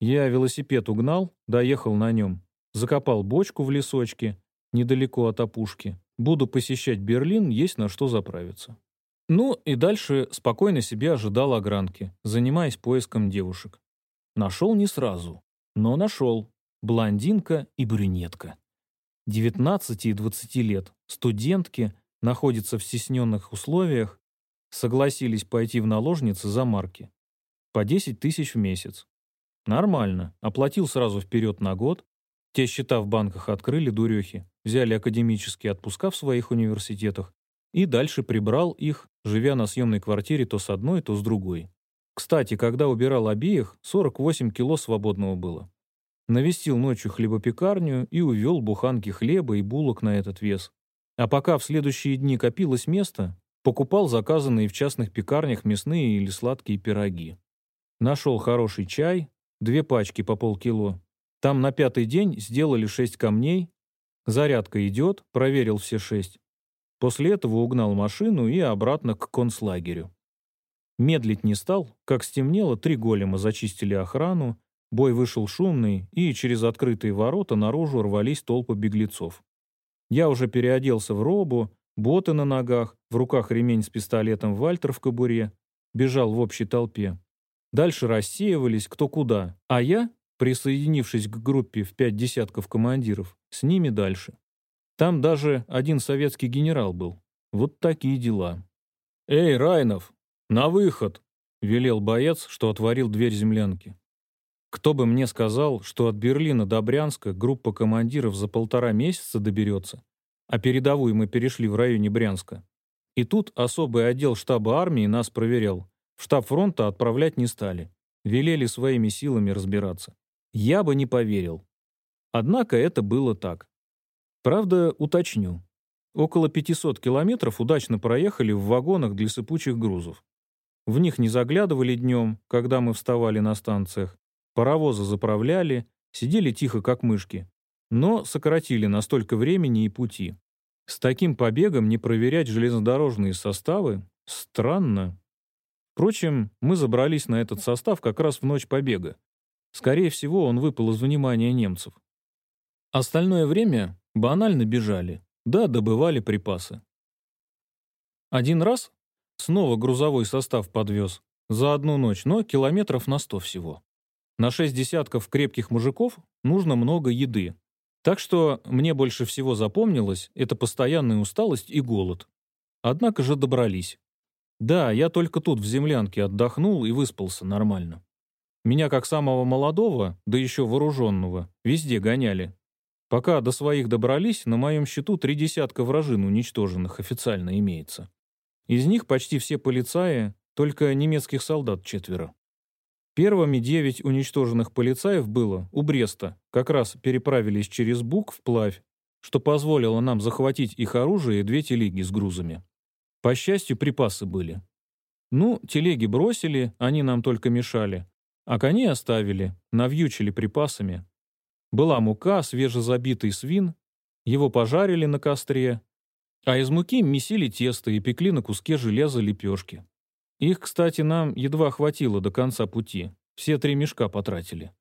Я велосипед угнал, доехал на нем. Закопал бочку в лесочке, недалеко от опушки. Буду посещать Берлин, есть на что заправиться. Ну и дальше спокойно себе ожидал огранки, занимаясь поиском девушек. Нашел не сразу, но нашел. Блондинка и брюнетка. 19 и 20 лет, студентки, находятся в стесненных условиях, согласились пойти в наложницы за марки. По 10 тысяч в месяц. Нормально. Оплатил сразу вперед на год. Те счета в банках открыли дурехи, взяли академические отпуска в своих университетах и дальше прибрал их, живя на съемной квартире то с одной, то с другой. Кстати, когда убирал обеих, 48 кило свободного было. Навестил ночью хлебопекарню и увел буханки хлеба и булок на этот вес. А пока в следующие дни копилось место, покупал заказанные в частных пекарнях мясные или сладкие пироги. Нашел хороший чай, две пачки по полкило. Там на пятый день сделали шесть камней. Зарядка идет, проверил все шесть. После этого угнал машину и обратно к концлагерю. Медлить не стал, как стемнело, три голема зачистили охрану, бой вышел шумный, и через открытые ворота наружу рвались толпы беглецов. Я уже переоделся в робу, боты на ногах, в руках ремень с пистолетом Вальтер в кобуре, бежал в общей толпе. Дальше рассеивались кто куда, а я, присоединившись к группе в пять десятков командиров, с ними дальше. Там даже один советский генерал был. Вот такие дела. «Эй, Райнов, на выход!» — велел боец, что отворил дверь землянки. Кто бы мне сказал, что от Берлина до Брянска группа командиров за полтора месяца доберется, а передовую мы перешли в районе Брянска. И тут особый отдел штаба армии нас проверял. В штаб фронта отправлять не стали. Велели своими силами разбираться. Я бы не поверил. Однако это было так. Правда, уточню. Около 500 километров удачно проехали в вагонах для сыпучих грузов. В них не заглядывали днем, когда мы вставали на станциях. Паровозы заправляли, сидели тихо, как мышки. Но сократили настолько времени и пути. С таким побегом не проверять железнодорожные составы — странно. Впрочем, мы забрались на этот состав как раз в ночь побега. Скорее всего, он выпал из внимания немцев. Остальное время Банально бежали, да добывали припасы. Один раз снова грузовой состав подвез. За одну ночь, но километров на сто всего. На шесть десятков крепких мужиков нужно много еды. Так что мне больше всего запомнилось это постоянная усталость и голод. Однако же добрались. Да, я только тут в землянке отдохнул и выспался нормально. Меня как самого молодого, да еще вооруженного, везде гоняли, Пока до своих добрались, на моем счету три десятка вражин уничтоженных официально имеется. Из них почти все полицаи, только немецких солдат четверо. Первыми девять уничтоженных полицаев было у Бреста, как раз переправились через Бук вплавь, что позволило нам захватить их оружие и две телеги с грузами. По счастью, припасы были. Ну, телеги бросили, они нам только мешали, а коней оставили, навьючили припасами, была мука, свежезабитый свин, его пожарили на костре, а из муки месили тесто и пекли на куске железа лепешки. Их, кстати, нам едва хватило до конца пути, все три мешка потратили.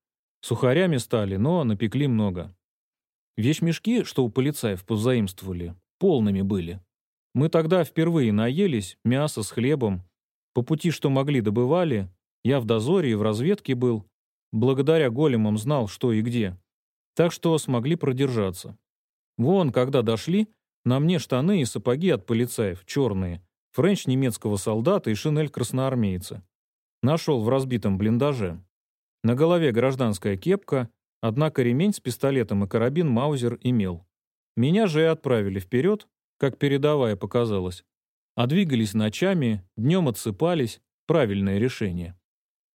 Сухарями стали, но напекли много. Вещмешки, что у полицаев позаимствовали, полными были. Мы тогда впервые наелись, мясо с хлебом. По пути, что могли, добывали. Я в дозоре и в разведке был. Благодаря големам знал, что и где. Так что смогли продержаться. Вон, когда дошли, на мне штаны и сапоги от полицаев, черные, френч немецкого солдата и шинель красноармейца. Нашел в разбитом блиндаже. На голове гражданская кепка, однако ремень с пистолетом и карабин Маузер имел. Меня же и отправили вперед, как передовая показалась. А двигались ночами, днем отсыпались. Правильное решение.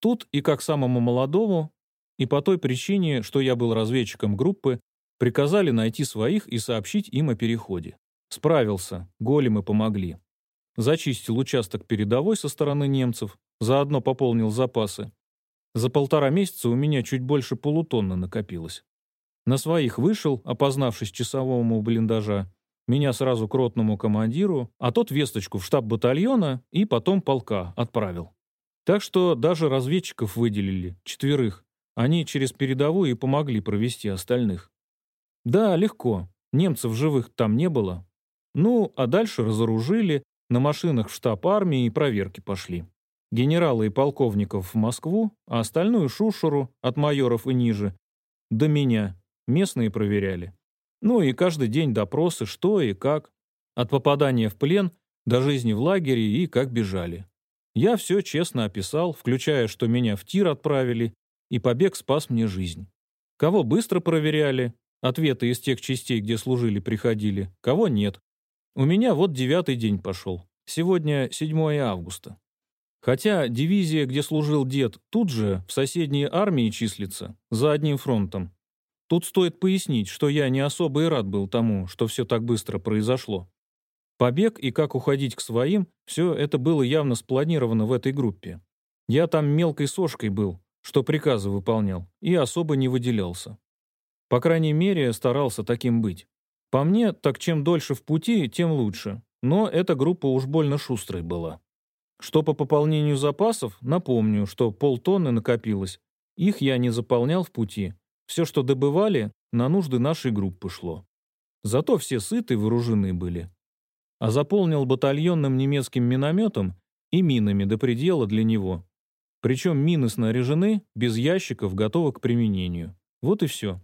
Тут и как самому молодому, и по той причине, что я был разведчиком группы, приказали найти своих и сообщить им о переходе. Справился, големы помогли. Зачистил участок передовой со стороны немцев, заодно пополнил запасы. За полтора месяца у меня чуть больше полутонны накопилось. На своих вышел, опознавшись часовому блиндажа, меня сразу к ротному командиру, а тот весточку в штаб батальона и потом полка отправил. Так что даже разведчиков выделили, четверых. Они через передовую и помогли провести остальных. Да, легко. Немцев живых там не было. Ну, а дальше разоружили, на машинах в штаб армии и проверки пошли. Генералы и полковников в Москву, а остальную шушеру, от майоров и ниже, до меня, местные проверяли. Ну и каждый день допросы, что и как. От попадания в плен до жизни в лагере и как бежали. Я все честно описал, включая, что меня в тир отправили, и побег спас мне жизнь. Кого быстро проверяли, ответы из тех частей, где служили, приходили, кого нет. У меня вот девятый день пошел. Сегодня 7 августа. Хотя дивизия, где служил дед, тут же, в соседней армии числится, за одним фронтом. Тут стоит пояснить, что я не особо и рад был тому, что все так быстро произошло. Побег и как уходить к своим, все это было явно спланировано в этой группе. Я там мелкой сошкой был, что приказы выполнял, и особо не выделялся. По крайней мере, старался таким быть. По мне, так чем дольше в пути, тем лучше. Но эта группа уж больно шустрой была. Что по пополнению запасов, напомню, что полтонны накопилось. Их я не заполнял в пути, все, что добывали, на нужды нашей группы шло. Зато все сыты вооружены были. А заполнил батальонным немецким минометом и минами до предела для него. Причем мины снаряжены, без ящиков, готовы к применению. Вот и все.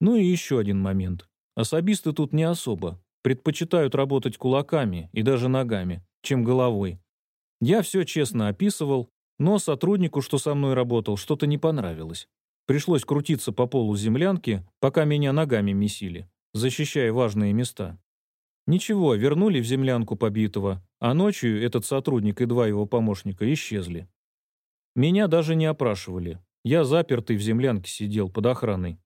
Ну и еще один момент. Особисты тут не особо. Предпочитают работать кулаками и даже ногами, чем головой. Я все честно описывал, но сотруднику, что со мной работал, что-то не понравилось. Пришлось крутиться по полу землянки, пока меня ногами месили, защищая важные места. Ничего, вернули в землянку побитого, а ночью этот сотрудник и два его помощника исчезли. Меня даже не опрашивали. Я запертый в землянке сидел под охраной.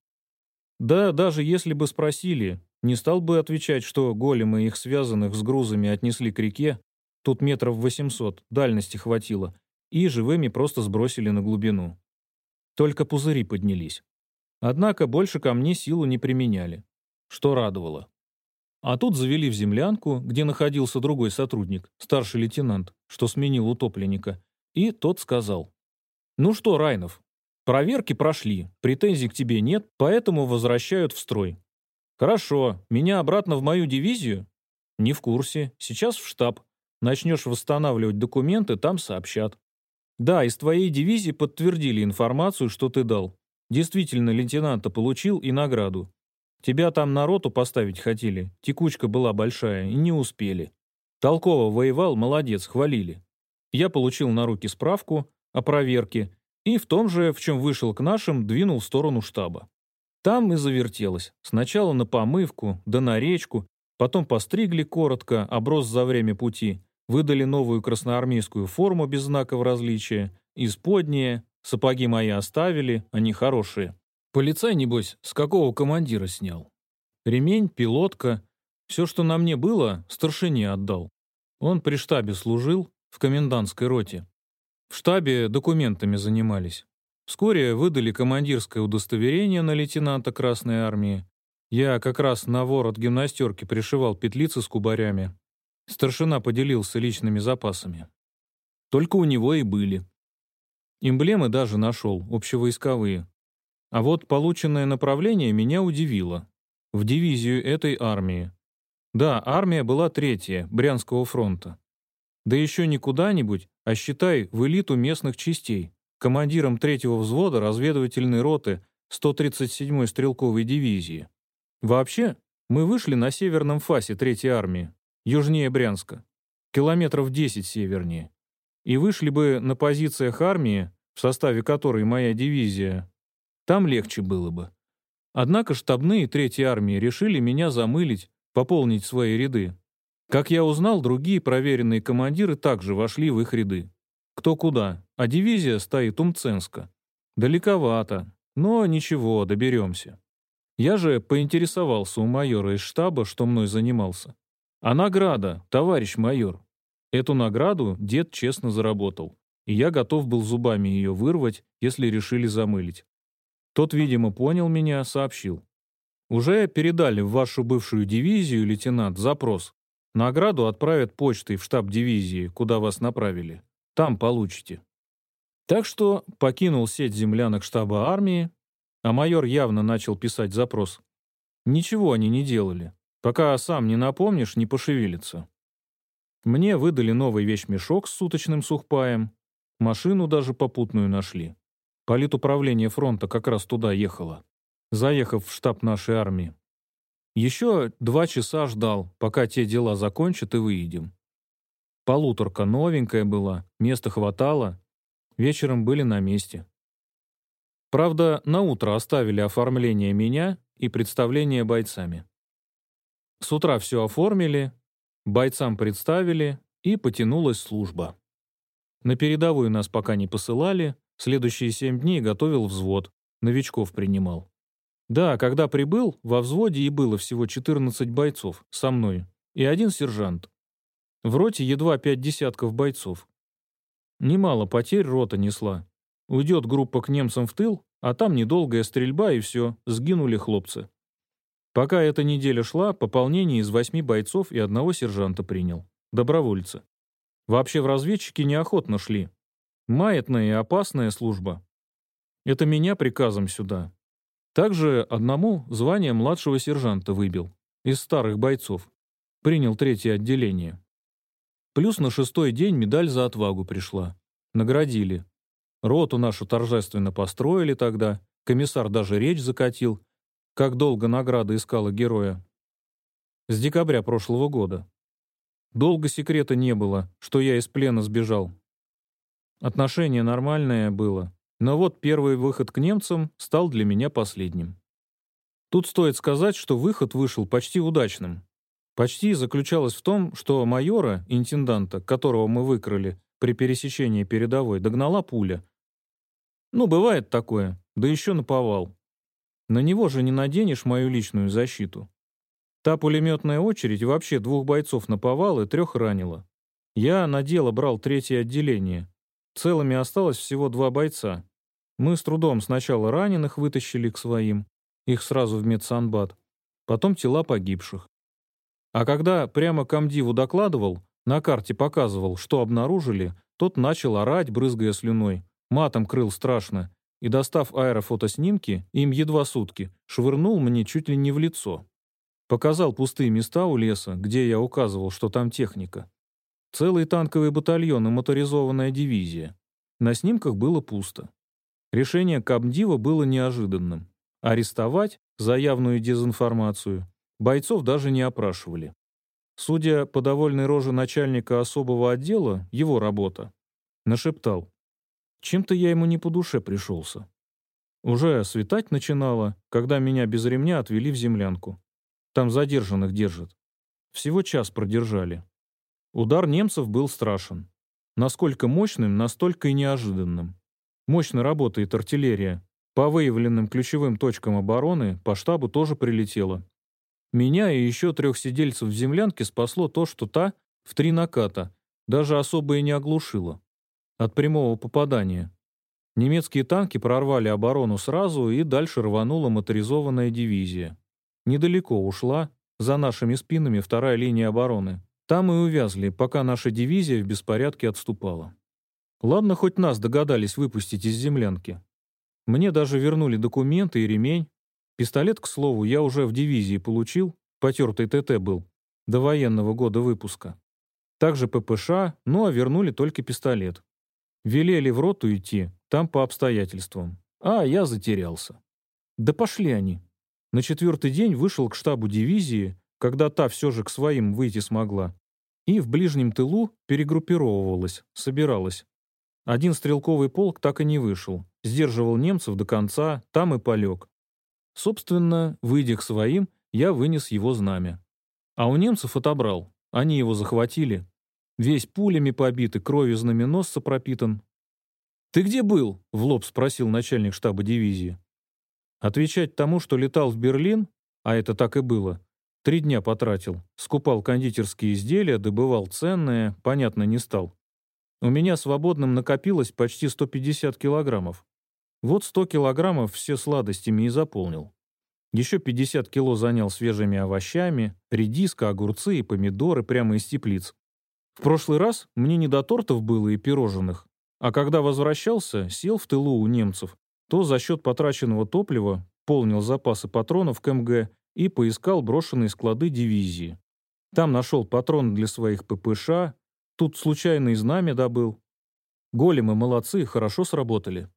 Да, даже если бы спросили, не стал бы отвечать, что големы их связанных с грузами отнесли к реке, тут метров 800, дальности хватило, и живыми просто сбросили на глубину. Только пузыри поднялись. Однако больше ко мне силу не применяли, что радовало. А тут завели в землянку, где находился другой сотрудник, старший лейтенант, что сменил утопленника, и тот сказал. «Ну что, Райнов, проверки прошли, претензий к тебе нет, поэтому возвращают в строй». «Хорошо, меня обратно в мою дивизию?» «Не в курсе, сейчас в штаб. Начнешь восстанавливать документы, там сообщат». Да, из твоей дивизии подтвердили информацию, что ты дал. Действительно, лейтенанта получил и награду. Тебя там на роту поставить хотели, текучка была большая, и не успели. Толково воевал, молодец, хвалили. Я получил на руки справку о проверке и в том же, в чем вышел к нашим, двинул в сторону штаба. Там и завертелось. Сначала на помывку, да на речку, потом постригли коротко, оброс за время пути, Выдали новую красноармейскую форму без знаков различия, исподние, сапоги мои оставили, они хорошие. Полицай, небось, с какого командира снял? Ремень, пилотка, все, что на мне было, старшине отдал. Он при штабе служил, в комендантской роте. В штабе документами занимались. Вскоре выдали командирское удостоверение на лейтенанта Красной Армии. Я как раз на ворот гимнастерки пришивал петлицы с кубарями, Старшина поделился личными запасами. Только у него и были. Эмблемы даже нашел, общевойсковые. А вот полученное направление меня удивило. В дивизию этой армии. Да, армия была третья, Брянского фронта. Да еще не куда-нибудь, а считай, в элиту местных частей, командиром третьего взвода разведывательной роты 137-й стрелковой дивизии. Вообще, мы вышли на северном фасе Третьей армии, южнее Брянска, километров 10 севернее. И вышли бы на позициях армии, в составе которой моя дивизия, там легче было бы. Однако штабные Третьей армии решили меня замылить, пополнить свои ряды. Как я узнал, другие проверенные командиры также вошли в их ряды. Кто куда, а дивизия стоит у Мценска. Далековато, но ничего, доберемся. Я же поинтересовался у майора из штаба, что мной занимался. А награда, товарищ майор. Эту награду дед честно заработал, и я готов был зубами ее вырвать, если решили замылить. Тот, видимо, понял меня, сообщил. Уже передали в вашу бывшую дивизию, лейтенант, запрос. Награду отправят почтой в штаб дивизии, куда вас направили. Там получите. Так что покинул сеть землянок штаба армии, а майор явно начал писать запрос. Ничего они не делали. Пока сам не напомнишь, не пошевелится. Мне выдали новый вещмешок с суточным сухпаем. Машину даже попутную нашли. Политуправление фронта как раз туда ехало, заехав в штаб нашей армии. Еще два часа ждал, пока те дела закончат и выедем. Полуторка новенькая была, места хватало. Вечером были на месте. Правда, на утро оставили оформление меня и представление бойцами. С утра все оформили, бойцам представили, и потянулась служба. На передовую нас пока не посылали, следующие семь дней готовил взвод, новичков принимал. Да, когда прибыл, во взводе и было всего 14 бойцов, со мной, и один сержант. В роте едва пять десятков бойцов. Немало потерь рота несла, Уйдет группа к немцам в тыл, а там недолгая стрельба и все, сгинули хлопцы. Пока эта неделя шла, пополнение из восьми бойцов и одного сержанта принял. Добровольцы. Вообще в разведчики неохотно шли. Маятная и опасная служба. Это меня приказом сюда. Также одному звание младшего сержанта выбил. Из старых бойцов. Принял третье отделение. Плюс на шестой день медаль за отвагу пришла. Наградили. Роту нашу торжественно построили тогда, комиссар даже речь закатил, как долго награда искала героя. С декабря прошлого года. Долго секрета не было, что я из плена сбежал. Отношение нормальное было, но вот первый выход к немцам стал для меня последним. Тут стоит сказать, что выход вышел почти удачным. Почти заключалось в том, что майора, интенданта, которого мы выкрали при пересечении передовой, догнала пуля, ну, бывает такое, да еще наповал. На него же не наденешь мою личную защиту. Та пулеметная очередь вообще двух бойцов наповал и трех ранила. Я на дело брал третье отделение. Целыми осталось всего два бойца. Мы с трудом сначала раненых вытащили к своим, их сразу в медсанбат, потом тела погибших. А когда прямо комдиву докладывал, на карте показывал, что обнаружили, тот начал орать, брызгая слюной. Матом крыл страшно, и, достав аэрофотоснимки, им едва сутки, швырнул мне чуть ли не в лицо. Показал пустые места у леса, где я указывал, что там техника. Целый танковый батальон и моторизованная дивизия. На снимках было пусто. Решение Кабдива было неожиданным. Арестовать за явную дезинформацию бойцов даже не опрашивали. Судя по довольной роже начальника особого отдела, его работа, нашептал. Чем-то я ему не по душе пришелся. Уже светать начинало, когда меня без ремня отвели в землянку. Там задержанных держат. Всего час продержали. Удар немцев был страшен. Насколько мощным, настолько и неожиданным. Мощно работает артиллерия. По выявленным ключевым точкам обороны по штабу тоже прилетело. Меня и еще трех сидельцев в землянке спасло то, что та в три наката даже особо и не оглушила от прямого попадания. Немецкие танки прорвали оборону сразу, и дальше рванула моторизованная дивизия. Недалеко ушла, за нашими спинами вторая линия обороны. Там и увязли, пока наша дивизия в беспорядке отступала. Ладно, хоть нас догадались выпустить из землянки. Мне даже вернули документы и ремень. Пистолет, к слову, я уже в дивизии получил, потертый ТТ был. до военного года выпуска. Также ППШ, ну а вернули только пистолет. Велели в роту идти, там по обстоятельствам. А я затерялся. Да пошли они. На четвертый день вышел к штабу дивизии, когда та все же к своим выйти смогла. И в ближнем тылу перегруппировывалась, собиралась. Один стрелковый полк так и не вышел. Сдерживал немцев до конца, там и полег. Собственно, выйдя к своим, я вынес его знамя. А у немцев отобрал. Они его захватили. Весь пулями побит кровью знаменосца пропитан. «Ты где был?» — в лоб спросил начальник штаба дивизии. Отвечать тому, что летал в Берлин, а это так и было, три дня потратил. Скупал кондитерские изделия, добывал ценное, понятно, не стал. У меня свободным накопилось почти 150 килограммов. Вот 100 килограммов все сладостями и заполнил. Еще 50 кило занял свежими овощами, редиска, огурцы и помидоры прямо из теплиц. В прошлый раз мне не до тортов было и пирожных, а когда возвращался, сел в тылу у немцев, то за счет потраченного топлива полнил запасы патронов к МГ и поискал брошенные склады дивизии. Там нашел патрон для своих ППШ, тут случайно знамя добыл. Големы молодцы, хорошо сработали.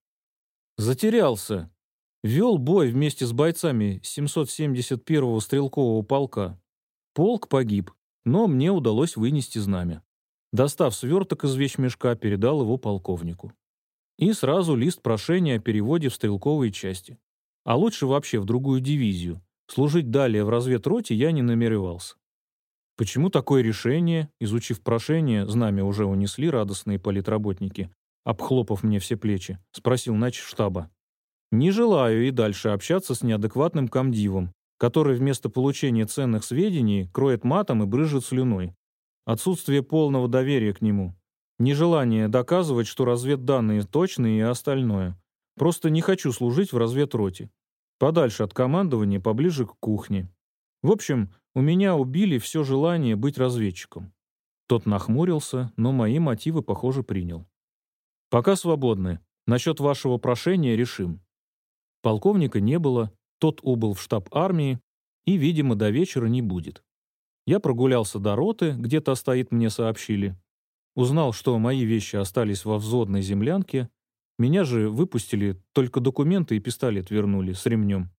Затерялся. Вел бой вместе с бойцами 771-го стрелкового полка. Полк погиб, но мне удалось вынести знамя. Достав сверток из вещмешка, передал его полковнику. И сразу лист прошения о переводе в стрелковые части. А лучше вообще в другую дивизию. Служить далее в разведроте я не намеревался. Почему такое решение? Изучив прошение, знамя уже унесли радостные политработники, обхлопав мне все плечи, спросил нач штаба. Не желаю и дальше общаться с неадекватным комдивом, который вместо получения ценных сведений кроет матом и брызжет слюной. Отсутствие полного доверия к нему. Нежелание доказывать, что разведданные точные и остальное. Просто не хочу служить в разведроте. Подальше от командования, поближе к кухне. В общем, у меня убили все желание быть разведчиком. Тот нахмурился, но мои мотивы, похоже, принял. Пока свободны. Насчет вашего прошения решим. Полковника не было, тот убыл в штаб армии и, видимо, до вечера не будет. Я прогулялся до роты, где-то стоит, мне сообщили. Узнал, что мои вещи остались во взводной землянке. Меня же выпустили, только документы и пистолет вернули с ремнем.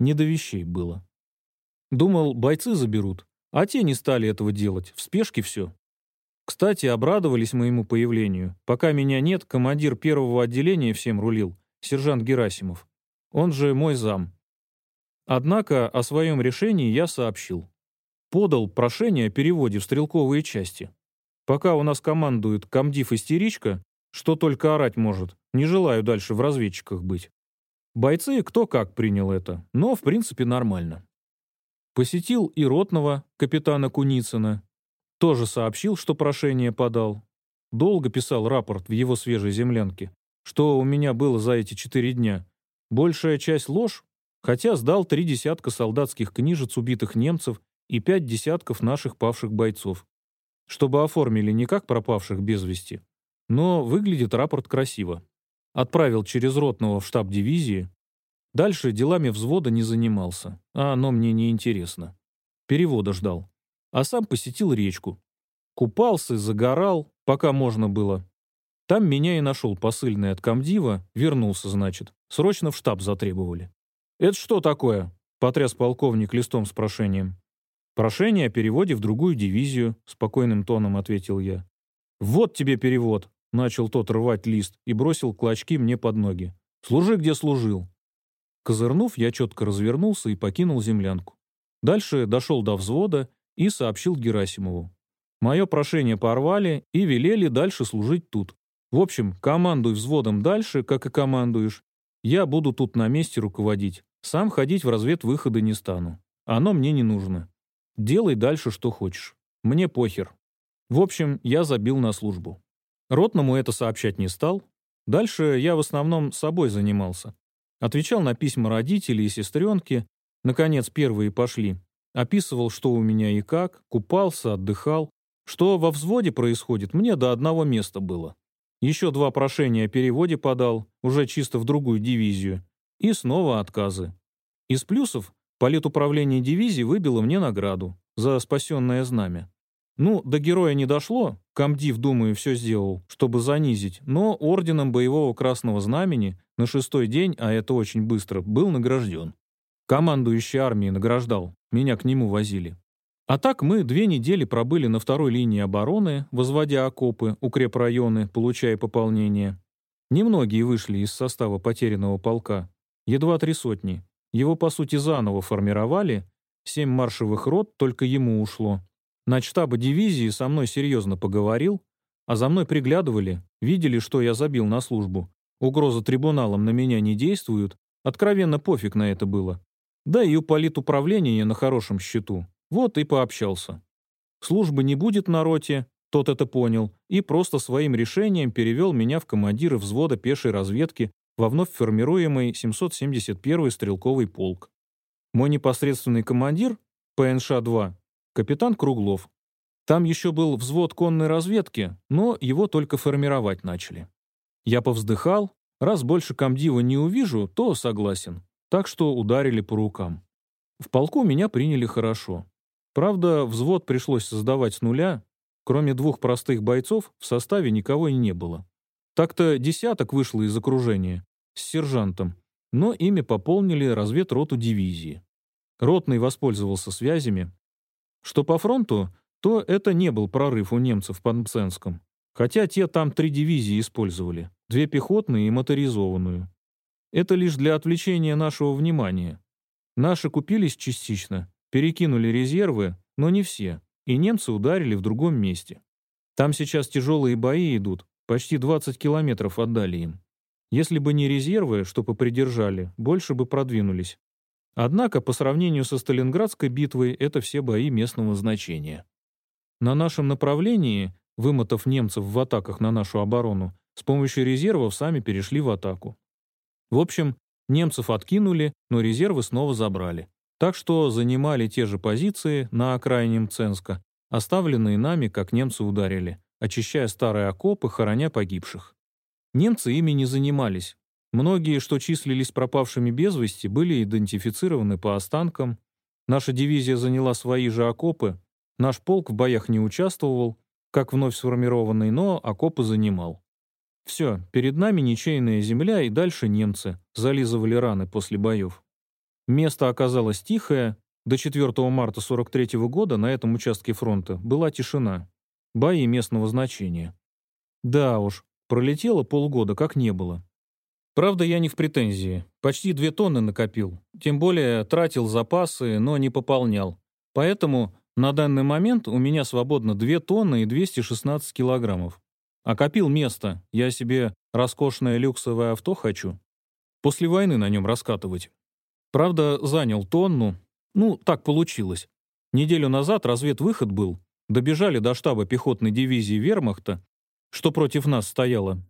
Не до вещей было. Думал, бойцы заберут, а те не стали этого делать, в спешке все. Кстати, обрадовались моему появлению. Пока меня нет, командир первого отделения всем рулил, сержант Герасимов. Он же мой зам. Однако о своем решении я сообщил. Подал прошение о переводе в стрелковые части. Пока у нас командует комдив-истеричка, что только орать может, не желаю дальше в разведчиках быть. Бойцы кто как принял это, но в принципе нормально. Посетил и ротного, капитана Куницына, тоже сообщил, что прошение подал. Долго писал рапорт в его свежей землянке, что у меня было за эти четыре дня. Большая часть ложь, хотя сдал три десятка солдатских книжец убитых немцев и пять десятков наших павших бойцов. Чтобы оформили не как пропавших без вести, но выглядит рапорт красиво. Отправил через ротного в штаб дивизии. Дальше делами взвода не занимался, а оно мне не интересно. Перевода ждал а сам посетил речку. Купался, загорал, пока можно было. Там меня и нашел посыльный от комдива, вернулся, значит. Срочно в штаб затребовали. «Это что такое?» — потряс полковник листом с прошением. «Прошение о переводе в другую дивизию», — спокойным тоном ответил я. «Вот тебе перевод», — начал тот рвать лист и бросил клочки мне под ноги. «Служи, где служил». Козырнув, я четко развернулся и покинул землянку. Дальше дошел до взвода и сообщил Герасимову. Мое прошение порвали и велели дальше служить тут. В общем, командуй взводом дальше, как и командуешь. Я буду тут на месте руководить. Сам ходить в разведвыходы не стану. Оно мне не нужно. Делай дальше, что хочешь. Мне похер. В общем, я забил на службу. Ротному это сообщать не стал. Дальше я в основном собой занимался. Отвечал на письма родителей и сестренки. Наконец, первые пошли. Описывал, что у меня и как, купался, отдыхал. Что во взводе происходит, мне до одного места было. Еще два прошения о переводе подал, уже чисто в другую дивизию. И снова отказы. Из плюсов политуправление дивизии выбило мне награду. за спасенное знамя. Ну, до героя не дошло, комдив, думаю, все сделал, чтобы занизить, но орденом боевого красного знамени на шестой день, а это очень быстро, был награжден. Командующий армией награждал, меня к нему возили. А так мы две недели пробыли на второй линии обороны, возводя окопы, укрепрайоны, получая пополнение. Немногие вышли из состава потерянного полка, едва три сотни. Его, по сути, заново формировали, семь маршевых рот только ему ушло. На штаба дивизии со мной серьезно поговорил, а за мной приглядывали, видели, что я забил на службу. Угроза трибуналом на меня не действует, откровенно пофиг на это было. Да и у политуправления на хорошем счету. Вот и пообщался. Службы не будет на роте, тот это понял, и просто своим решением перевел меня в командира взвода пешей разведки во вновь формируемый 771-й стрелковый полк. Мой непосредственный командир, ПНШ-2, капитан Круглов. Там еще был взвод конной разведки, но его только формировать начали. Я повздыхал, раз больше комдива не увижу, то согласен. Так что ударили по рукам. В полку меня приняли хорошо. Правда, взвод пришлось создавать с нуля, кроме двух простых бойцов в составе никого и не было. Так-то десяток вышло из окружения, с сержантом, но ими пополнили разведроту дивизии. Ротный воспользовался связями. Что по фронту, то это не был прорыв у немцев под Мценском, хотя те там три дивизии использовали, две пехотные и моторизованную. Это лишь для отвлечения нашего внимания. Наши купились частично, перекинули резервы, но не все, и немцы ударили в другом месте. Там сейчас тяжелые бои идут, почти 20 километров отдали им. Если бы не резервы, что попридержали, больше бы продвинулись. Однако, по сравнению со Сталинградской битвой, это все бои местного значения. На нашем направлении, вымотав немцев в атаках на нашу оборону, с помощью резервов сами перешли в атаку. В общем, немцев откинули, но резервы снова забрали. Так что занимали те же позиции на окраине Мценска, оставленные нами, как немцы ударили, очищая старые окопы, хороня погибших. Немцы ими не занимались. Многие, что числились пропавшими без вести, были идентифицированы по останкам. Наша дивизия заняла свои же окопы. Наш полк в боях не участвовал, как вновь сформированный, но окопы занимал. Все, перед нами ничейная земля и дальше немцы зализывали раны после боев. Место оказалось тихое. До 4 марта 43 -го года на этом участке фронта была тишина. Бои местного значения. Да уж, Пролетело полгода, как не было. Правда, я не в претензии. Почти две тонны накопил. Тем более тратил запасы, но не пополнял. Поэтому на данный момент у меня свободно 2 тонны и 216 килограммов. А копил место. Я себе роскошное люксовое авто хочу. После войны на нем раскатывать. Правда, занял тонну. Ну, так получилось. Неделю назад разведвыход был. Добежали до штаба пехотной дивизии вермахта что против нас стояло.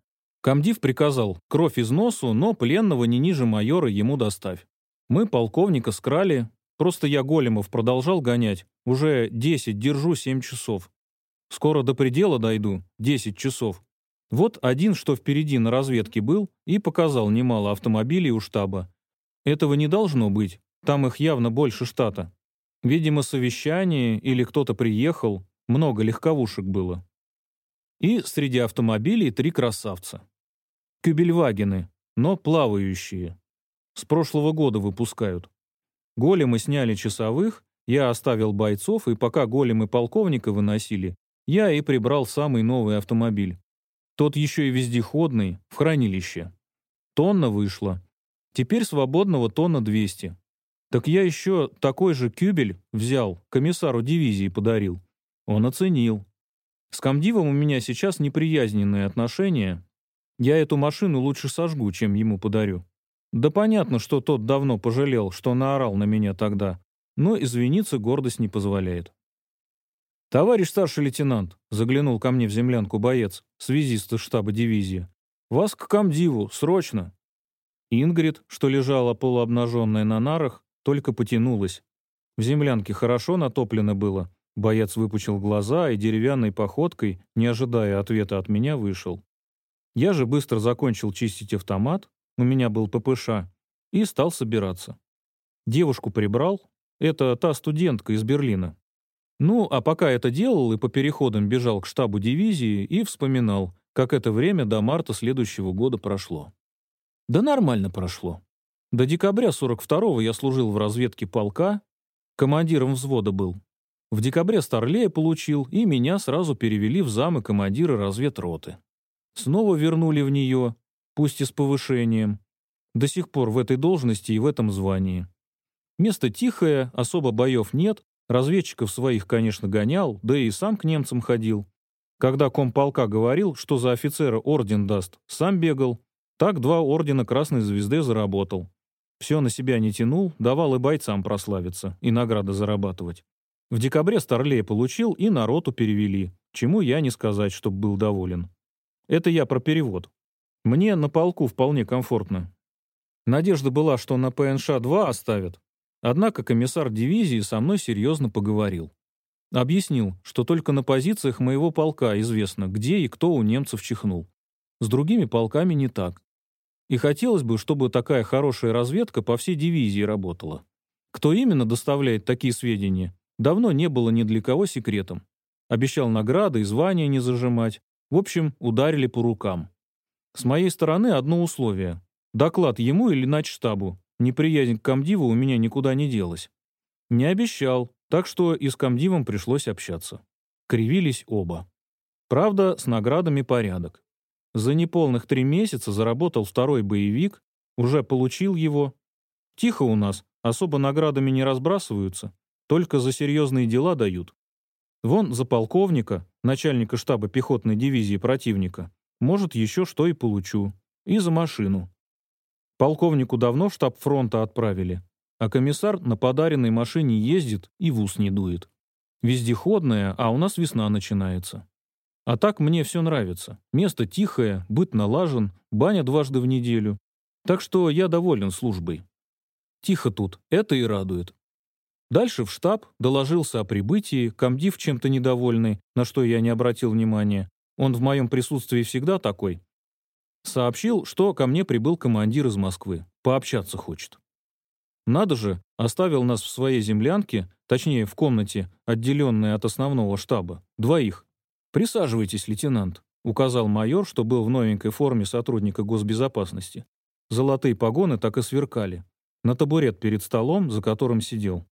Комдив приказал кровь из носу, но пленного не ниже майора ему доставь. Мы полковника скрали, просто я големов продолжал гонять. Уже 10 держу 7 часов. Скоро до предела дойду, 10 часов. Вот один, что впереди на разведке был, и показал немало автомобилей у штаба. Этого не должно быть, там их явно больше штата. Видимо, совещание или кто-то приехал, много легковушек было. И среди автомобилей три красавца. Кюбельвагены, но плавающие. С прошлого года выпускают. Големы сняли часовых, я оставил бойцов, и пока големы полковника выносили, я и прибрал самый новый автомобиль. Тот еще и вездеходный, в хранилище. Тонна вышла. Теперь свободного тонна 200. Так я еще такой же кюбель взял, комиссару дивизии подарил. Он оценил. С комдивом у меня сейчас неприязненные отношения. Я эту машину лучше сожгу, чем ему подарю. Да понятно, что тот давно пожалел, что наорал на меня тогда, но извиниться гордость не позволяет. «Товарищ старший лейтенант», — заглянул ко мне в землянку боец, связист из штаба дивизии. «Вас к комдиву, срочно!» Ингрид, что лежала полуобнаженная на нарах, только потянулась. В землянке хорошо натоплено было, Боец выпучил глаза и деревянной походкой, не ожидая ответа от меня, вышел. Я же быстро закончил чистить автомат, у меня был ППШ, и стал собираться. Девушку прибрал, это та студентка из Берлина. Ну, а пока это делал и по переходам бежал к штабу дивизии и вспоминал, как это время до марта следующего года прошло. Да нормально прошло. До декабря 42-го я служил в разведке полка, командиром взвода был. В декабре Старлея получил, и меня сразу перевели в замы командира разведроты. Снова вернули в нее, пусть и с повышением. До сих пор в этой должности и в этом звании. Место тихое, особо боев нет, разведчиков своих, конечно, гонял, да и сам к немцам ходил. Когда комполка говорил, что за офицера орден даст, сам бегал. Так два ордена Красной Звезды заработал. Все на себя не тянул, давал и бойцам прославиться, и награды зарабатывать. В декабре Старлея получил и на роту перевели, чему я не сказать, чтоб был доволен. Это я про перевод. Мне на полку вполне комфортно. Надежда была, что на ПНШ-2 оставят. Однако комиссар дивизии со мной серьезно поговорил. Объяснил, что только на позициях моего полка известно, где и кто у немцев чихнул. С другими полками не так. И хотелось бы, чтобы такая хорошая разведка по всей дивизии работала. Кто именно доставляет такие сведения, давно не было ни для кого секретом. Обещал награды и звания не зажимать. В общем, ударили по рукам. С моей стороны одно условие. Доклад ему или начштабу. Неприязнь к комдиву у меня никуда не делась. Не обещал, так что и с комдивом пришлось общаться. Кривились оба. Правда, с наградами порядок. За неполных три месяца заработал второй боевик, уже получил его. Тихо у нас, особо наградами не разбрасываются, только за серьезные дела дают. Вон за полковника, начальника штаба пехотной дивизии противника, может, еще что и получу. И за машину. Полковнику давно штаб фронта отправили, а комиссар на подаренной машине ездит и в ус не дует. Вездеходная, а у нас весна начинается. А так мне все нравится. Место тихое, быт налажен, баня дважды в неделю. Так что я доволен службой. Тихо тут, это и радует. Дальше в штаб доложился о прибытии, комдив чем-то недовольный, на что я не обратил внимания. Он в моем присутствии всегда такой. Сообщил, что ко мне прибыл командир из Москвы. Пообщаться хочет. Надо же, оставил нас в своей землянке, точнее, в комнате, отделенной от основного штаба, двоих, «Присаживайтесь, лейтенант», — указал майор, что был в новенькой форме сотрудника госбезопасности. Золотые погоны так и сверкали. На табурет перед столом, за которым сидел.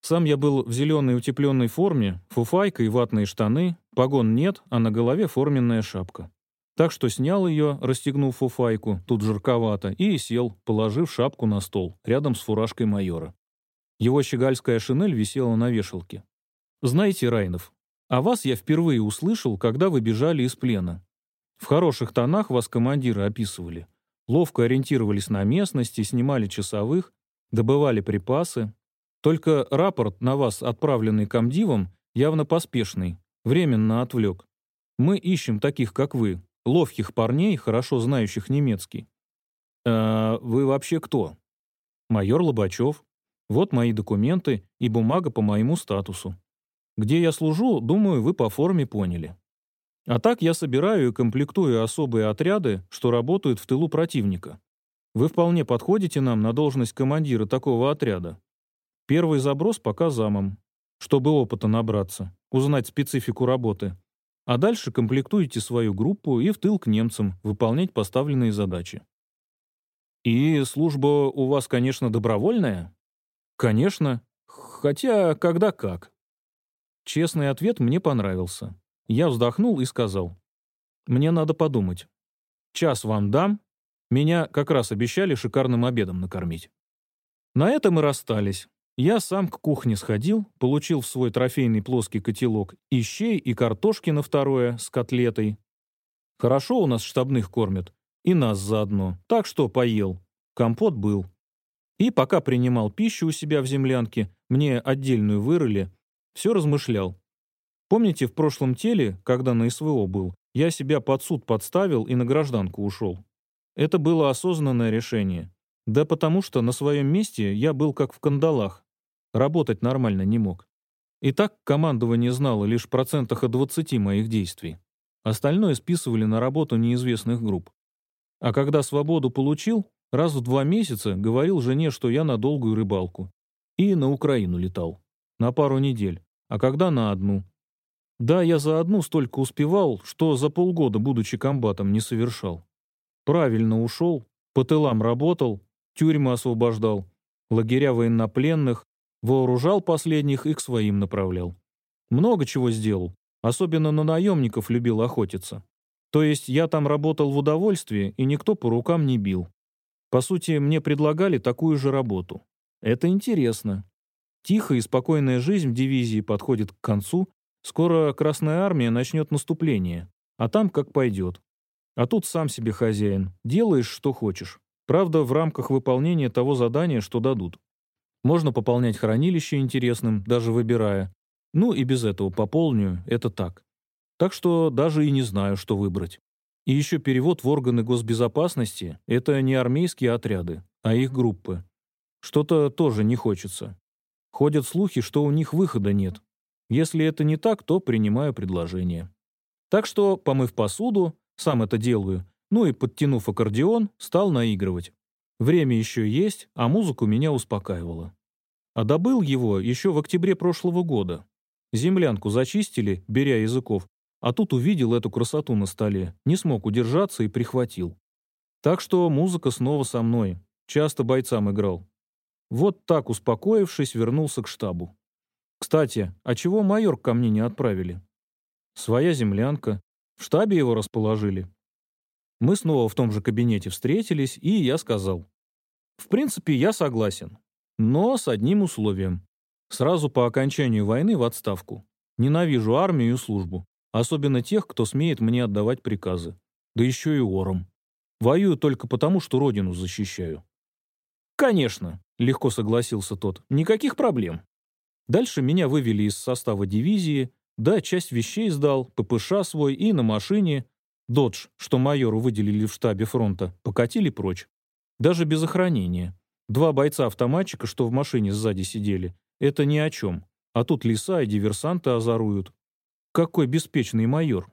Сам я был в зеленой утепленной форме, фуфайка и ватные штаны, погон нет, а на голове форменная шапка. Так что снял ее, расстегнув фуфайку, тут жарковато, и сел, положив шапку на стол, рядом с фуражкой майора. Его щегольская шинель висела на вешалке. «Знаете, Райнов, а вас я впервые услышал, когда вы бежали из плена. В хороших тонах вас командиры описывали. Ловко ориентировались на местности, снимали часовых, добывали припасы. Только рапорт на вас, отправленный комдивом, явно поспешный, временно отвлек. Мы ищем таких, как вы, ловких парней, хорошо знающих немецкий. «А вы вообще кто?» «Майор Лобачев. Вот мои документы и бумага по моему статусу. Где я служу, думаю, вы по форме поняли. А так я собираю и комплектую особые отряды, что работают в тылу противника. Вы вполне подходите нам на должность командира такого отряда. Первый заброс пока замом, чтобы опыта набраться, узнать специфику работы. А дальше комплектуете свою группу и в тыл к немцам выполнять поставленные задачи. И служба у вас, конечно, добровольная? Конечно. Хотя когда как. Честный ответ мне понравился. Я вздохнул и сказал. «Мне надо подумать. Час вам дам. Меня как раз обещали шикарным обедом накормить». На этом мы расстались. Я сам к кухне сходил, получил в свой трофейный плоский котелок и щей, и картошки на второе с котлетой. Хорошо у нас штабных кормят, и нас заодно, так что поел. Компот был. И пока принимал пищу у себя в землянке, мне отдельную вырыли, все размышлял. Помните, в прошлом теле, когда на СВО был, я себя под суд подставил и на гражданку ушел? Это было осознанное решение. Да потому что на своем месте я был как в кандалах. Работать нормально не мог. И так командование знало лишь процентах о 20 моих действий. Остальное списывали на работу неизвестных групп. А когда свободу получил, раз в два месяца говорил жене, что я на долгую рыбалку. И на Украину летал. На пару недель а когда на одну. Да, я за одну столько успевал, что за полгода, будучи комбатом, не совершал. Правильно ушел, по тылам работал, тюрьмы освобождал, лагеря военнопленных, вооружал последних и к своим направлял. Много чего сделал, особенно на наемников любил охотиться. То есть я там работал в удовольствии, и никто по рукам не бил. По сути, мне предлагали такую же работу. Это интересно. Тихая и спокойная жизнь в дивизии подходит к концу, скоро Красная Армия начнет наступление, а там как пойдет. А тут сам себе хозяин, делаешь, что хочешь. Правда, в рамках выполнения того задания, что дадут. Можно пополнять хранилище интересным, даже выбирая. Ну и без этого пополню, это так. Так что даже и не знаю, что выбрать. И еще перевод в органы госбезопасности — это не армейские отряды, а их группы. Что-то тоже не хочется. Ходят слухи, что у них выхода нет. Если это не так, то принимаю предложение. Так что, помыв посуду, сам это делаю, ну и подтянув аккордеон, стал наигрывать. Время еще есть, а музыку меня успокаивала. А добыл его еще в октябре прошлого года. Землянку зачистили, беря языков, а тут увидел эту красоту на столе, не смог удержаться и прихватил. Так что музыка снова со мной. Часто бойцам играл. Вот так, успокоившись, вернулся к штабу. Кстати, а чего майор ко мне не отправили? Своя землянка. В штабе его расположили. Мы снова в том же кабинете встретились, и я сказал. В принципе, я согласен. Но с одним условием. Сразу по окончанию войны в отставку. Ненавижу армию и службу. Особенно тех, кто смеет мне отдавать приказы. Да еще и ором. Воюю только потому, что родину защищаю. «Конечно», — легко согласился тот, — «никаких проблем». Дальше меня вывели из состава дивизии, да, часть вещей сдал, ППШ свой и на машине. Додж, что майору выделили в штабе фронта, покатили прочь. Даже без охранения. Два бойца-автоматчика, что в машине сзади сидели, это ни о чем. А тут леса и диверсанты озоруют. Какой беспечный майор.